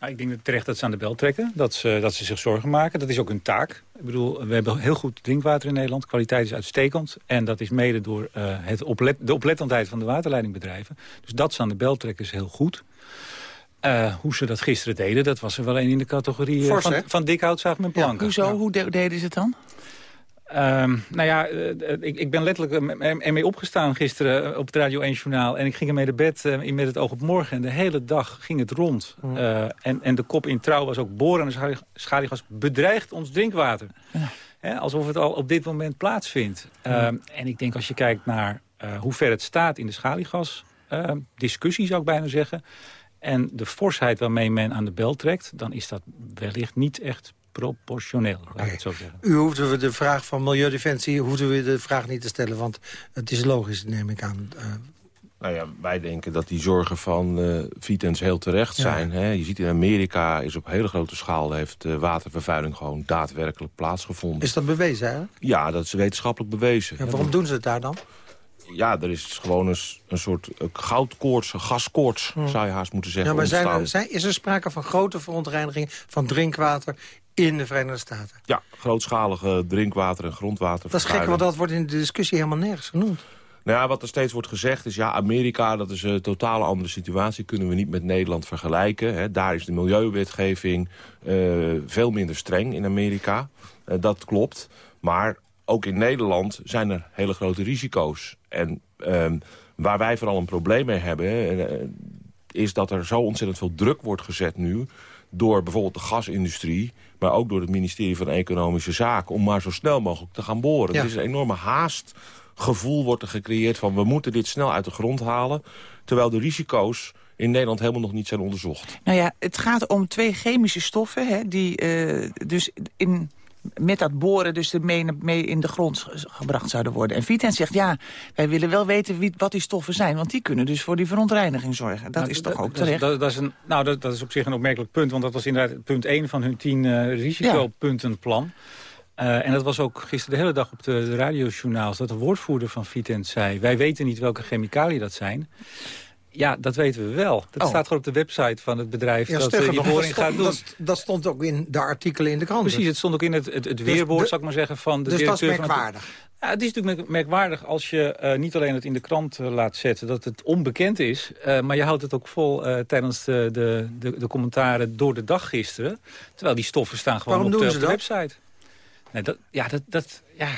Nou, ik denk dat terecht dat ze aan de bel trekken. Dat ze, dat ze zich zorgen maken. Dat is ook hun taak. Ik bedoel, we hebben heel goed drinkwater in Nederland. Kwaliteit is uitstekend. En dat is mede door eh, het oplet, de oplettendheid van de waterleidingbedrijven. Dus dat ze aan de bel trekken is heel goed. Eh, hoe ze dat gisteren deden, dat was er wel een in de categorie eh, van, van dik hout zagen met planken. Hoezo? Hoe de- deden ze het dan? Ehm, nou ja, eh, eh, ik, ik ben letterlijk eh, er- ermee opgestaan gisteren op het Radio 1 Journaal. En ik ging ermee naar bed in met het oog op morgen. En de hele dag ging het rond. En, en de kop in trouw was ook boren en schaliegas bedreigt ons drinkwater. Alsof het al op dit moment plaatsvindt. Ehm, en ik denk als je kijkt naar hoe ver het staat in de schaliegas... ehm, discussie zou ik bijna zeggen... en de forsheid waarmee men aan de bel trekt... dan is dat wellicht niet echt proportioneel, laat ik het zo zeggen. U hoefden we de vraag van Milieudefensie hoefden we de vraag niet te stellen. Want het is logisch, neem ik aan. Eh, Nou ja, wij denken dat die zorgen van eh Vitens heel terecht zijn. Hè? Je ziet in Amerika is op hele grote schaal... heeft eh, watervervuiling gewoon daadwerkelijk plaatsgevonden. is dat bewezen eigenlijk? Ja, dat is wetenschappelijk bewezen. Ja, waarom doen ze het daar dan? Ja, er is gewoon een, soort eh, goudkoorts, gaskoorts, Hm. zou je haast moeten zeggen, Ja, maar zijn er, ontstaan. zijn, is er sprake van grote verontreiniging van drinkwater in de Verenigde Staten? Ja, grootschalige drinkwater en grondwater. Dat is gek, want dat wordt in de discussie helemaal nergens genoemd. Nou ja, wat er steeds wordt gezegd is... ja, Amerika, dat is een totale andere situatie. Kunnen we niet met Nederland vergelijken. Hè. Daar is de milieuwetgeving eh, veel minder streng in Amerika. Eh, dat klopt. Maar ook in Nederland zijn er hele grote risico's. En ehm, waar wij vooral een probleem mee hebben... eh, is dat er zo ontzettend veel druk wordt gezet nu... door bijvoorbeeld de gasindustrie... maar ook door het ministerie van Economische Zaken... om maar zo snel mogelijk te gaan boren. Ja. Er is een enorme haastgevoel wordt er gecreëerd van... we moeten dit snel uit de grond halen... terwijl de risico's in Nederland helemaal nog niet zijn onderzocht. Nou ja, het gaat om twee chemische stoffen... Hè, die eh, dus in, met dat boren dus mee, mee in de grond ge- gebracht zouden worden. En Vitens zegt, ja, wij willen wel weten wie, wat die stoffen zijn... want die kunnen dus voor die verontreiniging zorgen. Dat Nou, is toch ook terecht? Dat, dat is een, nou, dat, dat is op zich een opmerkelijk punt. Want dat was inderdaad punt 1 van hun 10 eh, risicopuntenplan. Eh, en dat was ook gisteren de hele dag op de, de radiojournaals... dat de woordvoerder van Vitens zei... wij weten niet welke chemicaliën dat zijn. Ja, dat weten we wel. Dat Oh. staat gewoon op de website van het bedrijf... dat eh, nog, dat boring gaat stond, doen. dat, dat stond ook in de artikelen in de krant. Precies, het stond ook in het, het, het Dus weerwoord, zou ik maar zeggen, van de dus dat is van het- merkwaardig. Ja, het is natuurlijk merk- merkwaardig als je eh, niet alleen het in de krant eh, laat zetten... dat het onbekend is, eh, maar je houdt het ook vol eh, tijdens de, de, de, de commentaren door de dag gisteren. Terwijl die stoffen staan gewoon Waarom op de, op website. Nee, dat, ja, dat, dat, ja,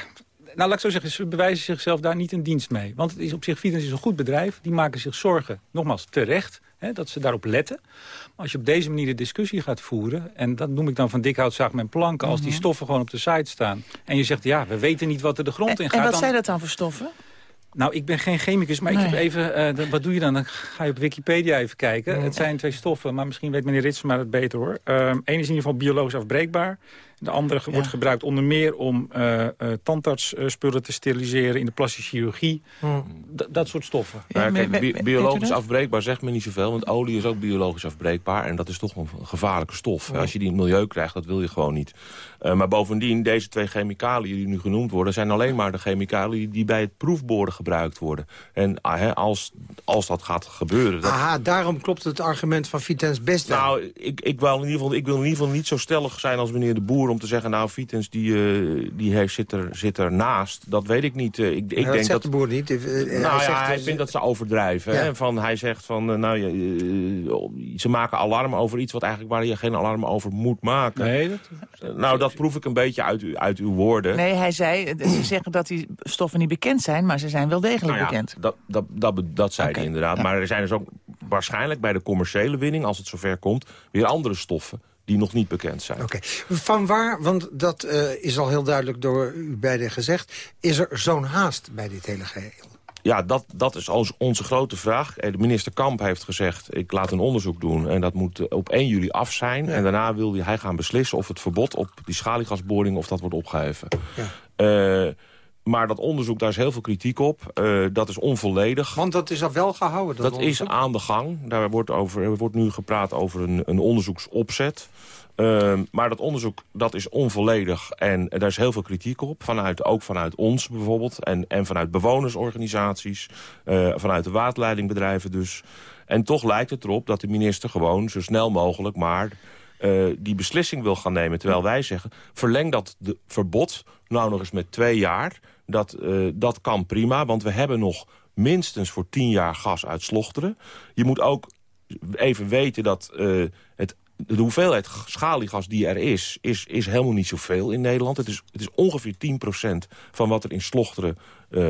nou, laat ik zo zeggen, ze bewijzen zichzelf daar niet een dienst mee. Want het is op zich, Vitens is een goed bedrijf. Die maken zich zorgen, nogmaals, terecht, hè, dat ze daarop letten. Maar als je op deze manier de discussie gaat voeren... en dat noem ik dan van dikhout, zaag mijn planken... als die Mhm. stoffen gewoon op de site staan... en je zegt, ja, we weten niet wat er de grond in gaat... En wat dan- zijn dat dan voor stoffen? nou, ik ben geen chemicus, maar ik heb even... eh, de- wat doe je dan? Dan ga je op Wikipedia even kijken. Het zijn twee stoffen, maar misschien weet meneer Ritsma het beter hoor. Eén is in ieder geval biologisch afbreekbaar. De andere wordt gebruikt onder meer om eh eh, tandartsspullen te steriliseren... in de plastische chirurgie. D- dat soort stoffen. Nou, kijk, bi- biologisch afbreekbaar zegt me niet zoveel, want olie is ook biologisch afbreekbaar en dat is toch een gevaarlijke stof. Ja. Als je die in het milieu krijgt, dat wil je gewoon niet. Eh, maar bovendien, deze twee chemicaliën die nu genoemd worden, zijn alleen maar de chemicaliën die bij het proefboren gebruikt worden. En ah, hè, als, als dat gaat gebeuren... Dat, Aha, daarom klopt het argument van Vitens best wel. nou, ik, ik, wil in ieder geval, ik wil in ieder geval niet zo stellig zijn als meneer de Boer... om te zeggen, nou, Vitens die, eh, die heeft, zit, er, zit er naast. Dat weet ik niet. Eh, ik, ik Ja, dat denk zegt dat de boer niet. Eh, nou hij ja, zegt hij vindt dat ze overdrijven. Ja. Hè? Van, hij zegt van, nou, ze maken alarm over iets... wat eigenlijk waar je geen alarm over moet maken. Nee, dat... Nou, dat proef ik een beetje uit, u- uit uw woorden. Nee, hij zei, ze zeggen dat die stoffen niet bekend zijn... maar ze zijn wel degelijk Nou ja, bekend. Dat, dat, dat, dat zei hij inderdaad. Maar er zijn dus ook waarschijnlijk bij de commerciële winning... als het zover komt, weer andere stoffen die nog niet bekend zijn. Oké. Van waar, want dat eh, is al heel duidelijk door u beiden gezegd... is er zo'n haast bij dit hele geheel? Ja, dat, dat is onze grote vraag. Eh, De minister Kamp heeft gezegd, ik laat een onderzoek doen... en dat moet eh, op 1 juli af zijn. En daarna wil hij, gaan beslissen of het verbod op die schaliegasboring... of dat wordt opgeheven. Eh, maar dat onderzoek, daar is heel veel kritiek op. Eh, dat is onvolledig. Want dat is al wel gehouden. Dat is onderzoek? aan de gang. Daar wordt, over, er wordt nu gepraat over een, een onderzoeksopzet. Ehm, maar dat onderzoek dat is onvolledig en daar is heel veel kritiek op. Vanuit, ook vanuit ons bijvoorbeeld en, en vanuit bewonersorganisaties. eh, vanuit de waterleidingbedrijven dus. En toch lijkt het erop dat de minister gewoon zo snel mogelijk maar... eh, die beslissing wil gaan nemen. Terwijl wij zeggen, verleng dat de verbod nou nog eens met twee jaar. Dat, eh, dat kan prima, want we hebben nog minstens voor tien jaar gas uit Slochteren. Je moet ook even weten dat eh, het, de hoeveelheid schaliegas die er is, is, is helemaal niet zoveel in Nederland. Het is, het is ongeveer 10% van wat er in Slochteren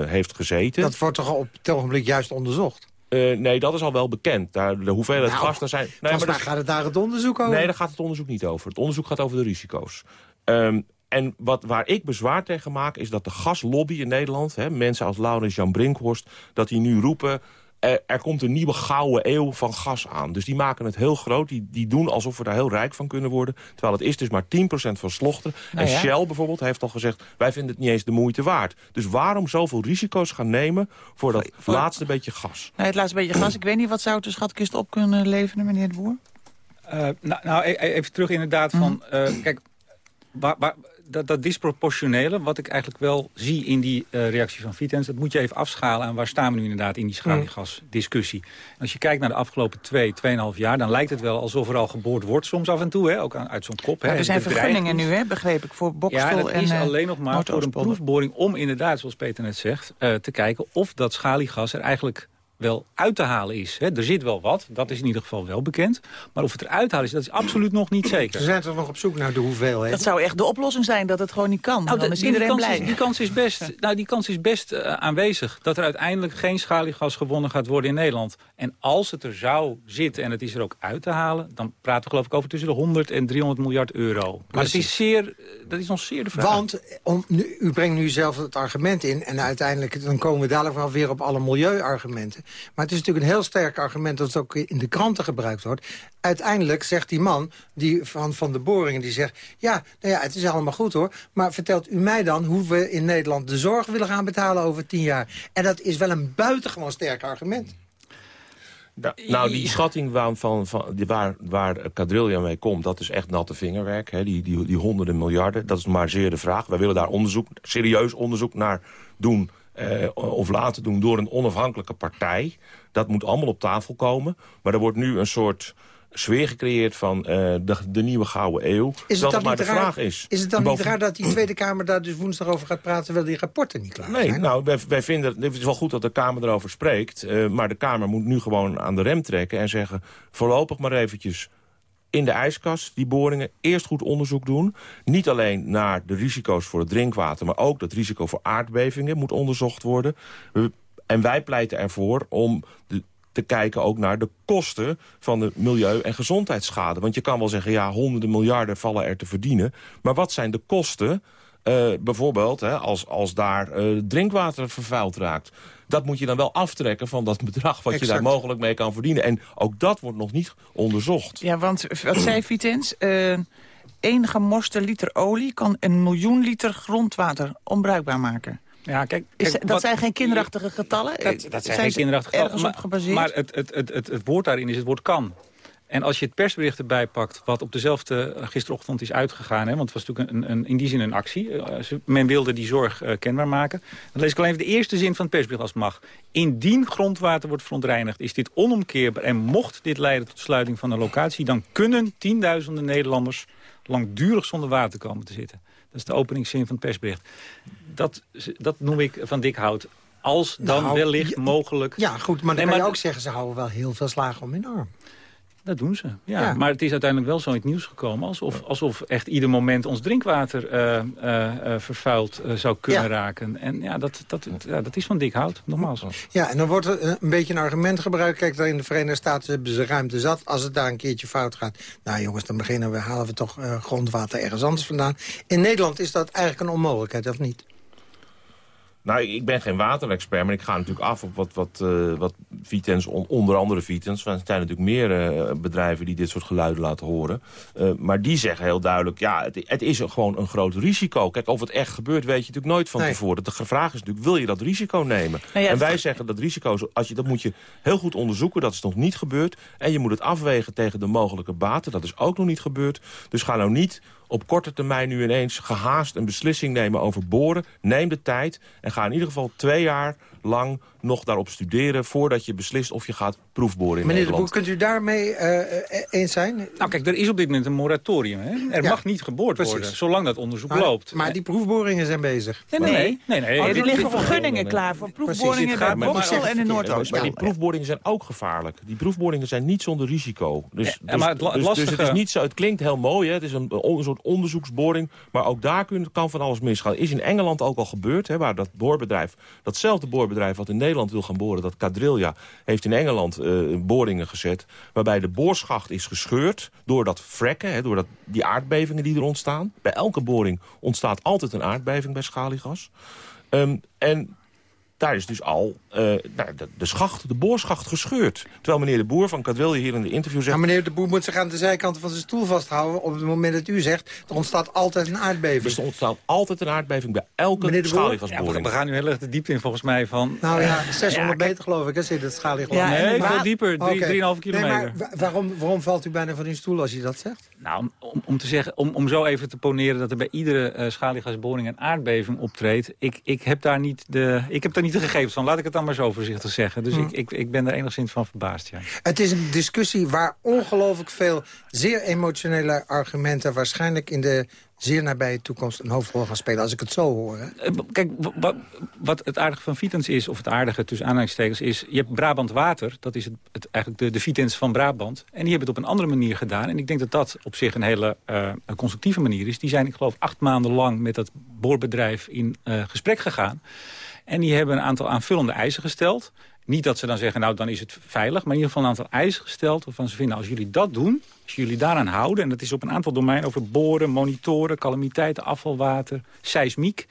heeft gezeten. Dat wordt toch op het ogenblik juist onderzocht? Eh, nee, dat is al wel bekend. Daar, de hoeveelheid Nou, gas, daar zijn... Nee, mij dat- gaat het daar het onderzoek over. Nee, daar gaat het onderzoek niet over. Het onderzoek gaat over de risico's. Ehm, en wat, waar ik bezwaar tegen maak, is dat de gaslobby in Nederland... Hè, mensen als Laurens Jan Brinkhorst, dat die nu roepen... Er, er komt een nieuwe gouden eeuw van gas aan. Dus die maken het heel groot. Die, die doen alsof we daar heel rijk van kunnen worden. Terwijl het is dus maar 10% van slochten. Nou en ja. Shell bijvoorbeeld heeft al gezegd... wij vinden het niet eens de moeite waard. Dus waarom zoveel risico's gaan nemen... voor dat laatste beetje gas? Nou, het laatste beetje gas. Ik weet niet, wat zou het de schatkist op kunnen leveren, meneer de Boer? Eh, nou, nou, e- e- even terug inderdaad van... eh, kijk, waar, waar, dat, dat disproportionele, wat ik eigenlijk wel zie in die eh, reactie van Vitens... dat moet je even afschalen aan waar staan we nu inderdaad in die schaliegasdiscussie. En als je kijkt naar de afgelopen twee, tweeënhalf jaar... dan lijkt het wel alsof er al geboord wordt soms af en toe, hè, ook aan- uit zo'n kop. Hè, er zijn vergunningen nu, hè, begreep ik, voor Bokstel Ja, dat en is eh, alleen nog maar voor een proefboring om inderdaad, zoals Peter net zegt, eh, te kijken of dat schaliegas er eigenlijk wel uit te halen is. Hè. Er zit wel wat, dat is in ieder geval wel bekend. Maar of het eruit te halen is, dat is absoluut nog niet zeker. Ze zijn toch nog op zoek naar de hoeveelheid? Dat zou echt de oplossing zijn, dat het gewoon niet kan. Nou, dan de- is die, iedereen kans blij. Is, die kans is best, nou, die kans is best eh, aanwezig. Dat er uiteindelijk geen schaliegas gewonnen gaat worden in Nederland. En als het er zou zitten en het is er ook uit te halen... dan praten we geloof ik over tussen de 100 en 300 miljard euro. Maar het is zeer, eh, dat is nog zeer de vraag. Want om, nu, u brengt nu zelf het argument in... en uiteindelijk dan komen we dadelijk wel weer op alle milieuargumenten. Maar het is natuurlijk een heel sterk argument... dat het ook in de kranten gebruikt wordt. Uiteindelijk zegt die man die van, van de boringen... die zegt, ja, nou ja, het is allemaal goed hoor... maar vertelt u mij dan hoe we in Nederland de zorg willen gaan betalen over tien jaar? En dat is wel een buitengewoon sterk argument. Da- nou, die schatting waar, van, van, die waar, waar Cadrillia mee komt, dat is echt natte vingerwerk. Hè? Die, die, die honderden miljarden, dat is maar zeer de vraag. Wij willen daar onderzoek, serieus onderzoek naar doen... Eh, of laten doen door een onafhankelijke partij. Dat moet allemaal op tafel komen. Maar er wordt nu een soort sfeer gecreëerd van eh, de, de nieuwe gouden eeuw. Is het dan maar de raar, vraag is... is het dan boven- niet raar dat die Tweede Kamer daar dus woensdag over gaat praten... terwijl die rapporten niet klaar Nee, zijn? nou, wij, wij vinden, het is wel goed dat de Kamer erover spreekt. eh, maar de Kamer moet nu gewoon aan de rem trekken en zeggen... voorlopig maar eventjes in de ijskast, die boringen, eerst goed onderzoek doen. Niet alleen naar de risico's voor het drinkwater... maar ook dat risico voor aardbevingen moet onderzocht worden. En wij pleiten ervoor om te kijken ook naar de kosten van de milieu- en gezondheidsschade. Want je kan wel zeggen, ja, honderden miljarden vallen er te verdienen. Maar wat zijn de kosten, uh, bijvoorbeeld, hè, als, als daar uh, drinkwater vervuild raakt? Dat moet je dan wel aftrekken van dat bedrag wat je daar mogelijk mee kan verdienen. En ook dat wordt nog niet onderzocht. Ja, want wat zei Vitens? Uh, één gemorste liter olie kan een miljoen liter grondwater onbruikbaar maken. Ja, kijk, dat zijn geen kinderachtige getallen? Dat, dat zijn, geen kinderachtige getallen. Maar, op gebaseerd? maar het, het, het, het, het woord daarin is het woord kan. En als je het persbericht erbij pakt, wat op dezelfde uh, gisterochtend is uitgegaan... Hè, want het was natuurlijk een, een, in die zin een actie. Uh, men wilde die zorg uh, kenbaar maken. Dan lees ik alleen even de eerste zin van het persbericht als het mag. Indien grondwater wordt verontreinigd, is dit onomkeerbaar... en mocht dit leiden tot sluiting van een locatie... dan kunnen tienduizenden Nederlanders langdurig zonder water komen te zitten. Dat is de openingszin van het persbericht. Dat, dat noem ik van dik hout. Als dan Nou, wellicht mogelijk... Ja, goed, maar dan Nee, kan je ook zeggen... ze houden wel heel veel slagen om hun arm. Dat doen ze, ja. Ja. Maar het is uiteindelijk wel zo in het nieuws gekomen... alsof, alsof echt ieder moment ons drinkwater eh, vervuild zou kunnen Ja. raken. En ja dat, dat, ja, dat is van dik hout, nogmaals. Ja, en dan wordt er een beetje een argument gebruikt. Kijk, daar in de Verenigde Staten hebben ze ruimte zat. Als het daar een keertje fout gaat... nou jongens, dan beginnen we, halen we toch grondwater ergens anders vandaan. In Nederland is dat eigenlijk een onmogelijkheid, of niet? Nou, ik- ben geen waterexpert, maar ik ga natuurlijk af op wat, wat, eh, wat Vitens, on- onder andere Vitens... want er zijn natuurlijk meer eh, bedrijven die dit soort geluiden laten horen. Eh, maar die zeggen heel duidelijk, ja, het, het is gewoon een groot risico. Kijk, of het echt gebeurt, weet je natuurlijk nooit van Nee. tevoren. De vraag is natuurlijk, wil je dat risico nemen? Nou ja, en wij het- zeggen dat risico, als je, dat moet je heel goed onderzoeken. Dat is nog niet gebeurd. En je moet het afwegen tegen de mogelijke baten. Dat is ook nog niet gebeurd. Dus ga nou niet op korte termijn nu ineens gehaast een beslissing nemen over boren. Neem de tijd en ga in ieder geval twee jaar lang nog daarop studeren... voordat je beslist of je gaat proefboren in Meneer de Boer, Nederland. kunt u daarmee eh, eh, eens zijn? Nou kijk, er is op dit moment een moratorium. Hè? Er Ja, mag niet geboord precies. worden, zolang dat onderzoek Maar, loopt. maar die proefboringen zijn bezig. Nee, Maar nee. nee, nee, nee. Oh, er liggen dit- vergunningen klaar voor proefboringen bij Boksel en in Noordoost. Maar die proefboringen zijn ook gevaarlijk. Die proefboringen zijn niet zonder risico. Dus, Ja, dus, maar het dus- dus lastige- het is niet zo. Het klinkt heel mooi. Hè? Het is een, een soort onderzoeksboring. Maar ook daar kun- kan van alles misgaan. Is in Engeland ook al gebeurd. Hè, waar dat boorbedrijf, datzelfde boorbedrijf wat in Nederland wil gaan boren, dat Cadrilja, heeft in Engeland eh, boringen gezet. Waarbij de boorschacht is gescheurd door dat fracken. Hè, door dat, die aardbevingen die er ontstaan. Bij elke boring ontstaat altijd een aardbeving bij schaliegas. Ehm, en daar is dus al eh, nou, de, de schacht, de boorschacht gescheurd. Terwijl meneer de Boer van Cadwilje hier in de interview zegt... Nou, meneer de Boer moet zich aan de zijkanten van zijn stoel vasthouden... op het moment dat u zegt, er ontstaat altijd een aardbeving. er ontstaat altijd een aardbeving bij elke? Ja, we, schaliegasboring. we gaan nu heel erg de diepte in volgens mij van... Nou ja, eh, 600 kijk, meter geloof ik, hè, zit het. Ja, Nee, veel dieper, drie- Oké. 3,5 kilometer. Nee, maar wa- waarom, waarom valt u bijna van uw stoel als je dat zegt? Nou, om, om te zeggen, om, om zo even te poneren dat er bij iedere eh schaliegasboring een aardbeving optreedt. Ik, ik, heb daar niet de, ik heb daar niet de gegevens van. Laat ik het dan maar zo voorzichtig zeggen. Dus Hm. ik, ik, ik ben er enigszins van verbaasd, ja. Het is een discussie waar ongelooflijk veel zeer emotionele argumenten... waarschijnlijk in de zeer nabije toekomst een hoofdrol gaan spelen, als ik het zo hoor. Hè? Eh, Kijk, wa- wa- wat het aardige van Vitens is, of het aardige tussen aanhalingstekens is... je hebt Brabant Water, dat is het, het, eigenlijk de, de Vitens van Brabant. En die hebben het op een andere manier gedaan. En ik denk dat dat op zich een hele eh, constructieve manier is. Die zijn, ik geloof, acht maanden lang met dat boorbedrijf in eh, gesprek gegaan. En die hebben een aantal aanvullende eisen gesteld. Niet dat ze dan zeggen, nou dan is het veilig. Maar in ieder geval een aantal eisen gesteld waarvan ze vinden... als jullie dat doen, als jullie daaraan houden... en dat is op een aantal domeinen over boren, monitoren... calamiteiten, afvalwater, seismiek...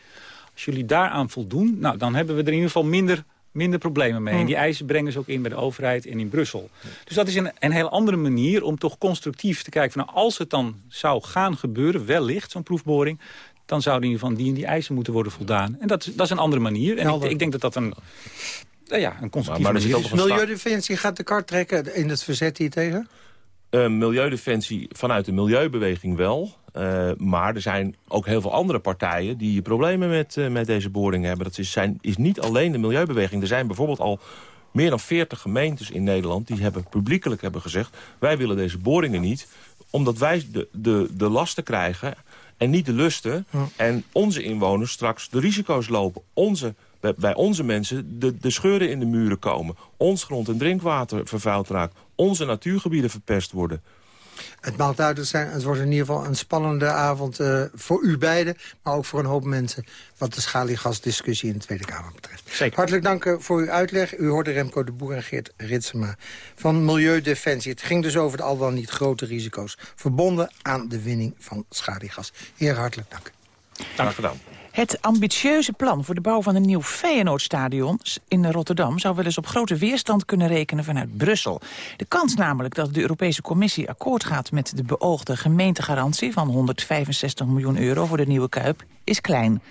als jullie daaraan voldoen, nou, dan hebben we er in ieder geval minder, minder problemen mee. En die eisen brengen ze ook in bij de overheid en in Brussel. Dus dat is een, een heel andere manier om toch constructief te kijken... van nou, als het dan zou gaan gebeuren, wellicht, zo'n proefboring... dan zouden in ieder geval die en die eisen moeten worden voldaan. En dat, is- dat is een andere manier. En ik, ik denk dat dat een, nou ja, een constructieve Maar- maar manier Milieudefensie gaat de kar trekken in het verzet hiertegen? Eh, milieudefensie vanuit de milieubeweging wel. Eh, maar er zijn ook heel veel andere partijen die problemen met, eh, met deze boringen hebben. Dat is, zijn, is niet alleen de milieubeweging. Er zijn bijvoorbeeld al meer dan 40 gemeentes in Nederland... die hebben publiekelijk hebben gezegd... wij willen deze boringen niet, omdat wij de, de, de lasten krijgen... en niet de lusten. En onze inwoners straks de risico's lopen. Onze, bij, bij onze mensen de, de scheuren in de muren komen. Ons grond- en drinkwater vervuild raakt. Onze natuurgebieden verpest worden. Het mag duidelijk zijn, het wordt in ieder geval een spannende avond uh, voor u beiden... maar ook voor een hoop mensen wat de schaliegasdiscussie in de Tweede Kamer betreft. Zeker. Hartelijk dank uh, voor uw uitleg. U hoorde Remco de Boer en Geert Ritsema van Milieudefensie. Het ging dus over de al dan niet grote risico's... verbonden aan de winning van schaliegas. Heer, hartelijk dank. Dank gedaan. Het ambitieuze plan voor de bouw van een nieuw Feyenoordstadion in Rotterdam... zou wel eens op grote weerstand kunnen rekenen vanuit Brussel. De kans namelijk dat de Europese Commissie akkoord gaat... met de beoogde gemeentegarantie van 165 miljoen euro voor de nieuwe Kuip is klein.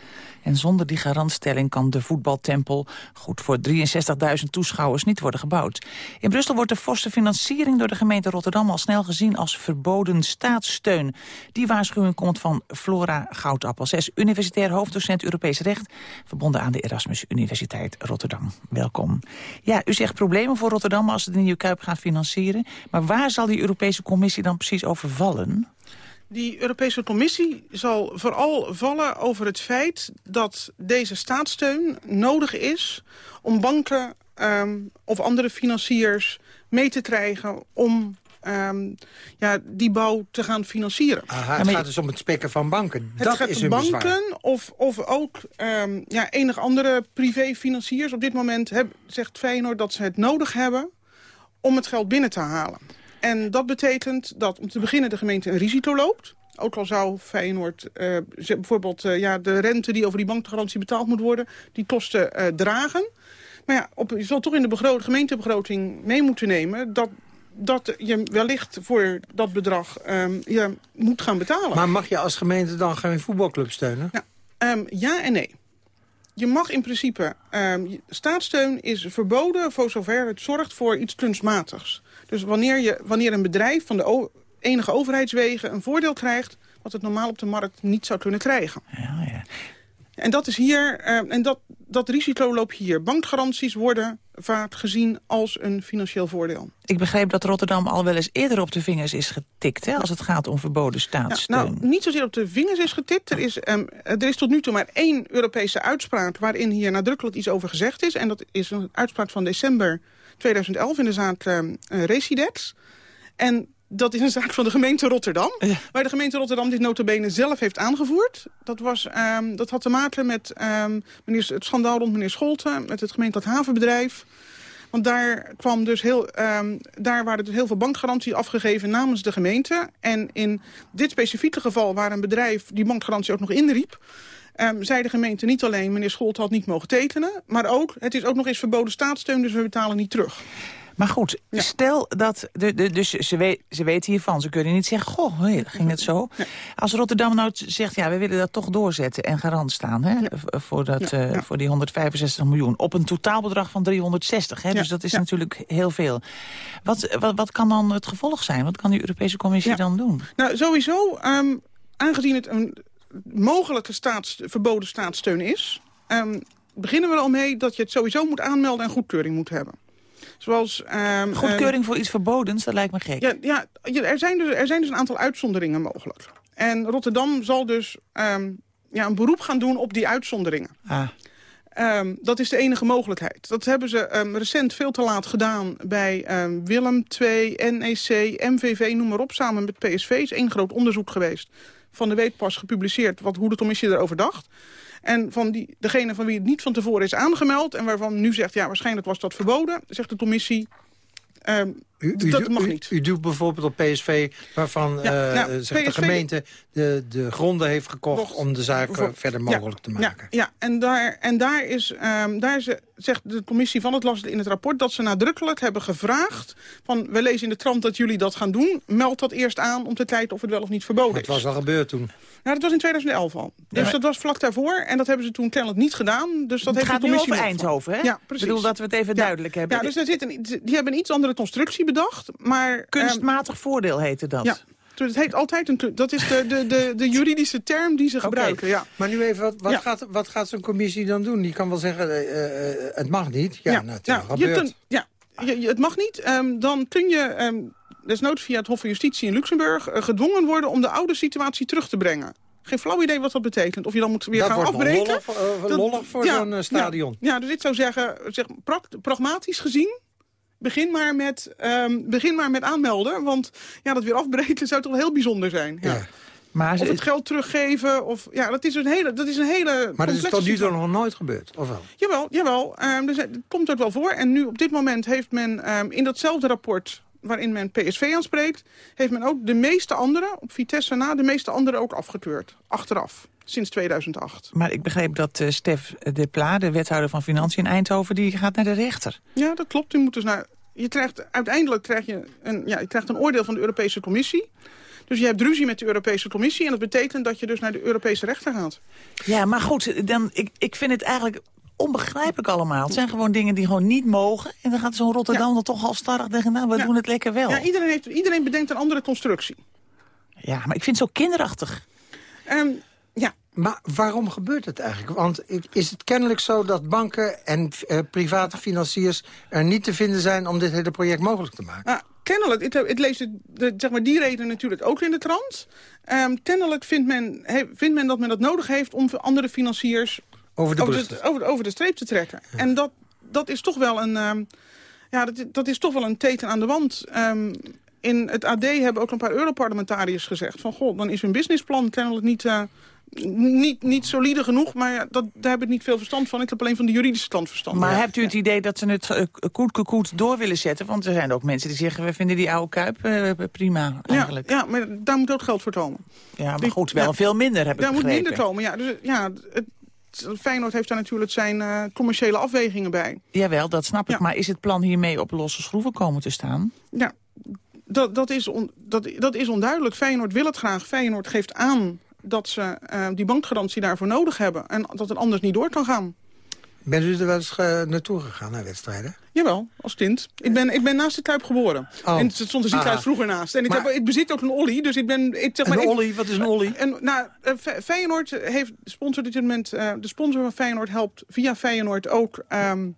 En zonder die garantstelling kan de voetbaltempel... goed voor 63.000 toeschouwers niet worden gebouwd. In Brussel wordt de forse financiering door de gemeente Rotterdam... al snel gezien als verboden staatssteun. Die waarschuwing komt van Flora Goudappel. Zij universitair hoofddocent Europees Recht... verbonden aan de Erasmus Universiteit Rotterdam. Welkom. Ja, u zegt problemen voor Rotterdam als ze de Nieuwe Kuip gaan financieren. Maar waar zal die Europese Commissie dan precies over vallen? Die Europese Commissie zal vooral vallen over het feit dat deze staatssteun nodig is om banken um, of andere financiers mee te krijgen om um, ja, die bouw te gaan financieren. Aha, het gaat dus om het spekken van banken. Het dat gaat is om een banken bezwaar. of, of ook um, ja, enige andere privéfinanciers. Op dit moment heb, zegt Feyenoord dat ze het nodig hebben om het geld binnen te halen. En dat betekent dat om te beginnen de gemeente een risico loopt. Ook al zou Feyenoord uh, bijvoorbeeld uh, ja, de rente die over die bankgarantie betaald moet worden... die kosten uh, dragen. Maar ja, op, je zal toch in de gemeentebegroting mee moeten nemen... dat dat je wellicht voor dat bedrag um, je moet gaan betalen. Maar mag je als gemeente dan geen voetbalclub steunen? Nou, um, ja en nee. Je mag in principe... Um, staatssteun is verboden voor zover het zorgt voor iets kunstmatigs. Dus wanneer, je, wanneer een bedrijf van de enige overheidswegen een voordeel krijgt... wat het normaal op de markt niet zou kunnen krijgen. Ja, ja. En dat is hier, uh, en dat, dat risico loop je hier. Bankgaranties worden vaak gezien als een financieel voordeel. Ik begreep dat Rotterdam al wel eens eerder op de vingers is getikt... Hè, als het gaat om verboden staatssteun. Ja, nou, niet zozeer op de vingers is getikt. Er is, um, er is tot nu toe maar één Europese uitspraak... waarin hier nadrukkelijk iets over gezegd is. En dat is een uitspraak van december 2011 in de zaak uh, Residex. En dat is een zaak van de gemeente Rotterdam. Ja. Waar de gemeente Rotterdam dit notabene zelf heeft aangevoerd. Dat, was, um, dat had te maken met um, meneer, het schandaal rond meneer Scholten... met het gemeentelijk havenbedrijf. Want daar, kwam dus heel, um, daar waren dus heel veel bankgaranties afgegeven namens de gemeente. En in dit specifieke geval waar een bedrijf die bankgarantie ook nog inriep... Um, zei de gemeente niet alleen meneer Scholten had niet mogen tekenen... maar ook het is ook nog eens verboden staatssteun, dus we betalen niet terug. Maar goed, ja. stel dat... De, de, dus ze, weet, ze weten hiervan. Ze kunnen niet zeggen, goh, ging het zo? Ja. Als Rotterdam nou zegt, ja, we willen dat toch doorzetten en garant staan... Hè, ja. voor, dat, uh, voor die 165 miljoen, op een totaalbedrag van 360. Hè, dus dat is natuurlijk heel veel. Wat, wat, wat kan dan het gevolg zijn? Wat kan die Europese Commissie dan doen? Nou, sowieso, um, aangezien het een mogelijke staats, verboden staatssteun is... Um, beginnen we al mee dat je het sowieso moet aanmelden en goedkeuring moet hebben. Zoals, um, Goedkeuring uh, voor iets verbodens, dat lijkt me gek. Ja, ja er, zijn dus, er zijn dus een aantal uitzonderingen mogelijk. En Rotterdam zal dus um, ja, een beroep gaan doen op die uitzonderingen. Ah. Um, dat is de enige mogelijkheid. Dat hebben ze um, recent veel te laat gedaan bij um, Willem II, NEC, MVV, noem maar op. Samen met PSV is één groot onderzoek geweest. Van de week pas gepubliceerd wat, hoe de commissie erover dacht. En van die, degene van wie het niet van tevoren is aangemeld... en waarvan nu zegt, ja, waarschijnlijk was dat verboden... zegt de commissie, um, u, u, dat mag niet. U, doet bijvoorbeeld op PSV, waarvan ja, uh, nou, zegt PSV, de gemeente de, de gronden heeft gekocht... Nog, om de zaken verder mogelijk ja, te maken. Ja, ja. En, daar, en daar, is, um, daar is, zegt de commissie van het lastig in het rapport... dat ze nadrukkelijk hebben gevraagd... van we lezen in de krant dat jullie dat gaan doen... meld dat eerst aan om te kijken of het wel of niet verboden maar is. Het was al gebeurd toen. Nou, dat was in 2011 al. Dus ja, dat was vlak daarvoor. En dat hebben ze toen kennelijk niet gedaan. Dus dat het heeft gaat de commissie nu over Eindhoven, hè? Ja, precies. Ik bedoel dat we het even ja. duidelijk hebben. Ja, dus daar zit een, die hebben een iets andere constructie bedacht. Maar, Kunstmatig um, voordeel heette dat. Ja. Het heet altijd een, dat is de, de, de, de juridische term die ze gebruiken. Okay. Ja. Maar nu even, wat, wat ja. gaat, wat gaat zo'n commissie dan doen? Die kan wel zeggen, uh, uh, het mag niet. Ja, ja. Nou, het, ja. gebeurt. Ten, ja, je, je, het mag niet. Um, dan kun je, um, desnoods via het Hof van Justitie in Luxemburg... Uh, gedwongen worden om de oude situatie terug te brengen. Geen flauw idee wat dat betekent. Of je dan moet weer dat gaan wordt afbreken. Lollig, uh, lollig voor ja, zo'n uh, stadion. Ja, ja, dus dit zou zeggen, zeg, pra pragmatisch gezien begin maar met, ehm, begin maar met aanmelden. Want ja, dat weer afbreken zou toch wel heel bijzonder zijn. Ja. Maar of het geld teruggeven. Of, ja, dat is een hele, dat is een hele Maar dat is tot nu toe nog nooit gebeurd, of wel? Jawel, jawel. Um, dus, het komt ook wel voor. En nu op dit moment heeft men um, in datzelfde rapport waarin men PSV aanspreekt... heeft men ook de meeste anderen, op Vitesse na, de meeste anderen ook afgekeurd. Achteraf, sinds 2008. Maar ik begreep dat uh, Stef de Pla, de wethouder van Financiën in Eindhoven... die gaat naar de rechter. Ja, dat klopt. Die moet dus naar, je krijgt, uiteindelijk krijg je, een, ja, je krijgt een oordeel van de Europese Commissie... Dus je hebt ruzie met de Europese Commissie... en dat betekent dat je dus naar de Europese rechter gaat. Ja, maar goed, dan, ik, ik vind het eigenlijk onbegrijpelijk allemaal. Het zijn gewoon dingen die gewoon niet mogen. En dan gaat zo'n Rotterdam ja. dan toch al starrig tegen... nou, we ja. doen het lekker wel. Ja, iedereen, heeft, iedereen bedenkt een andere constructie. Ja, maar ik vind het zo kinderachtig. Um, ja. Maar waarom gebeurt het eigenlijk? Want is het kennelijk zo dat banken en uh, private financiers... er niet te vinden zijn om dit hele project mogelijk te maken? Ah, kennelijk, het, het leest het, de, zeg maar die reden natuurlijk ook in de trant. Um, kennelijk vindt men, he, vindt men dat men dat nodig heeft om andere financiers over de, over de, over, over de streep te trekken. Ja. En dat, dat is toch wel een, um, ja, dat, dat is toch wel een teken aan de wand. Um, in het AD hebben ook een paar Europarlementariërs gezegd... van goh, dan is hun businessplan kennelijk niet... Uh, niet, niet solide genoeg, maar ja, dat, daar heb ik niet veel verstand van. Ik heb alleen van de juridische stand verstand. Maar ja. hebt u het idee dat ze het uh, koet koet door willen zetten? Want er zijn ook mensen die zeggen, we vinden die oude Kuip uh, prima eigenlijk. Ja, ja, maar daar moet ook geld voor komen. Ja, maar goed, wel ja, veel minder heb ik Daar begrepen. moet minder komen, ja. Dus, ja het, Feyenoord heeft daar natuurlijk zijn uh, commerciële afwegingen bij. Jawel, dat snap ik. Ja. Maar is het plan hiermee op losse schroeven komen te staan? Ja, dat, dat, is, on, dat, dat is onduidelijk. Feyenoord wil het graag. Feyenoord geeft aan dat ze uh, die bankgarantie daarvoor nodig hebben. En dat het anders niet door kan gaan. Bent u er wel eens uh, naartoe gegaan, naar wedstrijden? Jawel, als kind. Ik ben, ik ben naast de Kuip geboren. Oh. En er stond de ziekenhuis vroeger naast. En ik, maar, heb, ik bezit ook een ollie, dus ik ben... Ik, zeg maar, een ollie? Wat is een ollie? En, nou, Feyenoord heeft sponsor dit moment... Uh, de sponsor van Feyenoord helpt via Feyenoord ook... Um,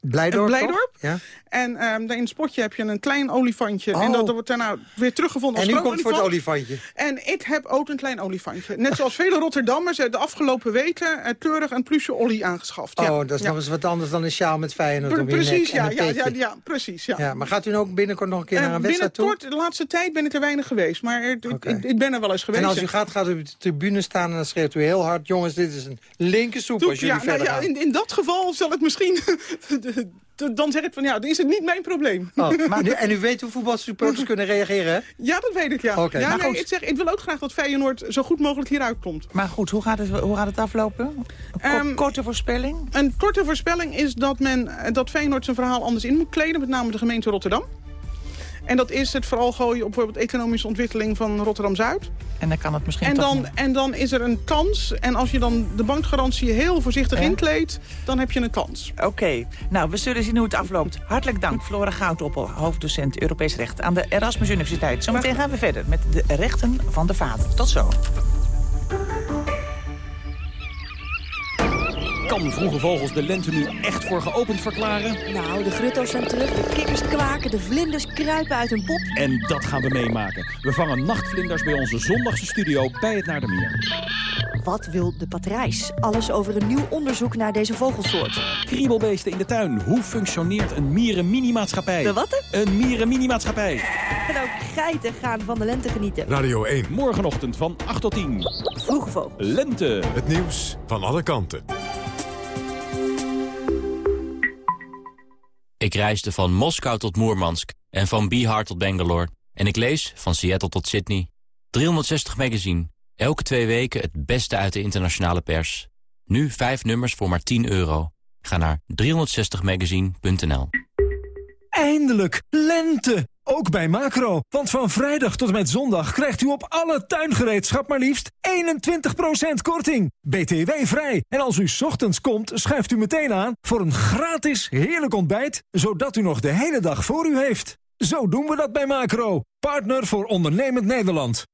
Blijdorp, Blijdorp. Ja. En um, in het spotje heb je een klein olifantje. Oh. En dat wordt daarna weer teruggevonden als En nu komt voor het olifantje. En ik heb ook een klein olifantje. Net zoals vele Rotterdammers de afgelopen weken uh, keurig een plusje olie aangeschaft. Oh, ja. dat is ja. nog eens wat anders dan een sjaal met Feyenoord om Precies, ja, ja, ja, ja, precies. Ja. ja. Maar gaat u ook binnenkort nog een keer uh, naar een wedstrijd toe? Binnenkort, de laatste tijd ben ik er weinig geweest. Maar okay. ik, ik, ben er wel eens geweest. En als u gaat, gaat u op de tribune staan en dan schreeuwt u heel hard... jongens, dit is een linkersoep als jullie ja, verder nou, ja. In, in dat geval zal ik misschien... (laughs) (laughs) dan zeg ik van ja, dan is het niet mijn probleem. Oh, (laughs) maar nu, en u weet hoe voetbalsupporters kunnen reageren, hè? Ja, dat weet ik, ja. Okay. ja maar nee, goed. ik, zeg, ik wil ook graag dat Feyenoord zo goed mogelijk hieruit komt. Maar goed, hoe gaat het, hoe gaat het aflopen? Een um, korte voorspelling? Een korte voorspelling is dat, men, dat Feyenoord zijn verhaal anders in moet kleden. Met name de gemeente Rotterdam. En dat is het vooral gooien op bijvoorbeeld economische ontwikkeling van Rotterdam-Zuid. En dan kan het misschien en dan, en dan is er een kans. En als je dan de bankgarantie heel voorzichtig inkleedt, dan heb je een kans. Oké, nou, we zullen zien hoe het afloopt. Hartelijk dank, Flora Goudoppel, hoofddocent Europees Recht aan de Erasmus Universiteit. Zometeen gaan we verder met de rechten van de vader. Tot zo. Kan Vroege Vogels de lente nu echt voor geopend verklaren? Nou, de grutto's zijn terug, de kikkers kwaken, de vlinders kruipen uit hun pop. En dat gaan we meemaken. We vangen nachtvlinders bij onze zondagse studio bij het Naardermeer. Wat wil de patrijs? Alles over een nieuw onderzoek naar deze vogelsoort. Kriebelbeesten in de tuin. Hoe functioneert een mierenminimaatschappij? De wat? Een mierenminimaatschappij. En ook geiten gaan van de lente genieten. Radio 1. Morgenochtend van 8 tot 10. Vroege vogels. Lente. Het nieuws van alle kanten. Ik reisde van Moskou tot Moermansk en van Bihar tot Bangalore. En ik lees van Seattle tot Sydney. 360 magazine. Elke twee weken het beste uit de internationale pers. Nu vijf nummers voor maar 10 euro. Ga naar 360magazine.nl Eindelijk, lente! Ook bij Macro. Want van vrijdag tot met zondag krijgt u op alle tuingereedschap maar liefst 21% korting. BTW vrij. En als u ochtends komt, schuift u meteen aan voor een gratis heerlijk ontbijt, zodat u nog de hele dag voor u heeft. Zo doen we dat bij Macro. Partner voor ondernemend Nederland.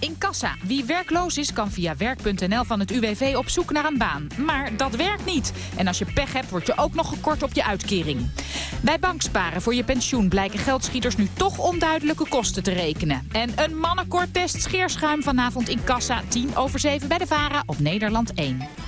In Kassa. Wie werkloos is, kan via werk.nl van het UWV op zoek naar een baan. Maar dat werkt niet. En als je pech hebt, word je ook nog gekort op je uitkering. Bij banksparen voor je pensioen blijken geldschieters nu toch onduidelijke kosten te rekenen. En een mannenkorttest scheerschuim vanavond in Kassa. 10 over 7 bij de VARA op Nederland 1.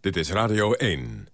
Dit is Radio 1.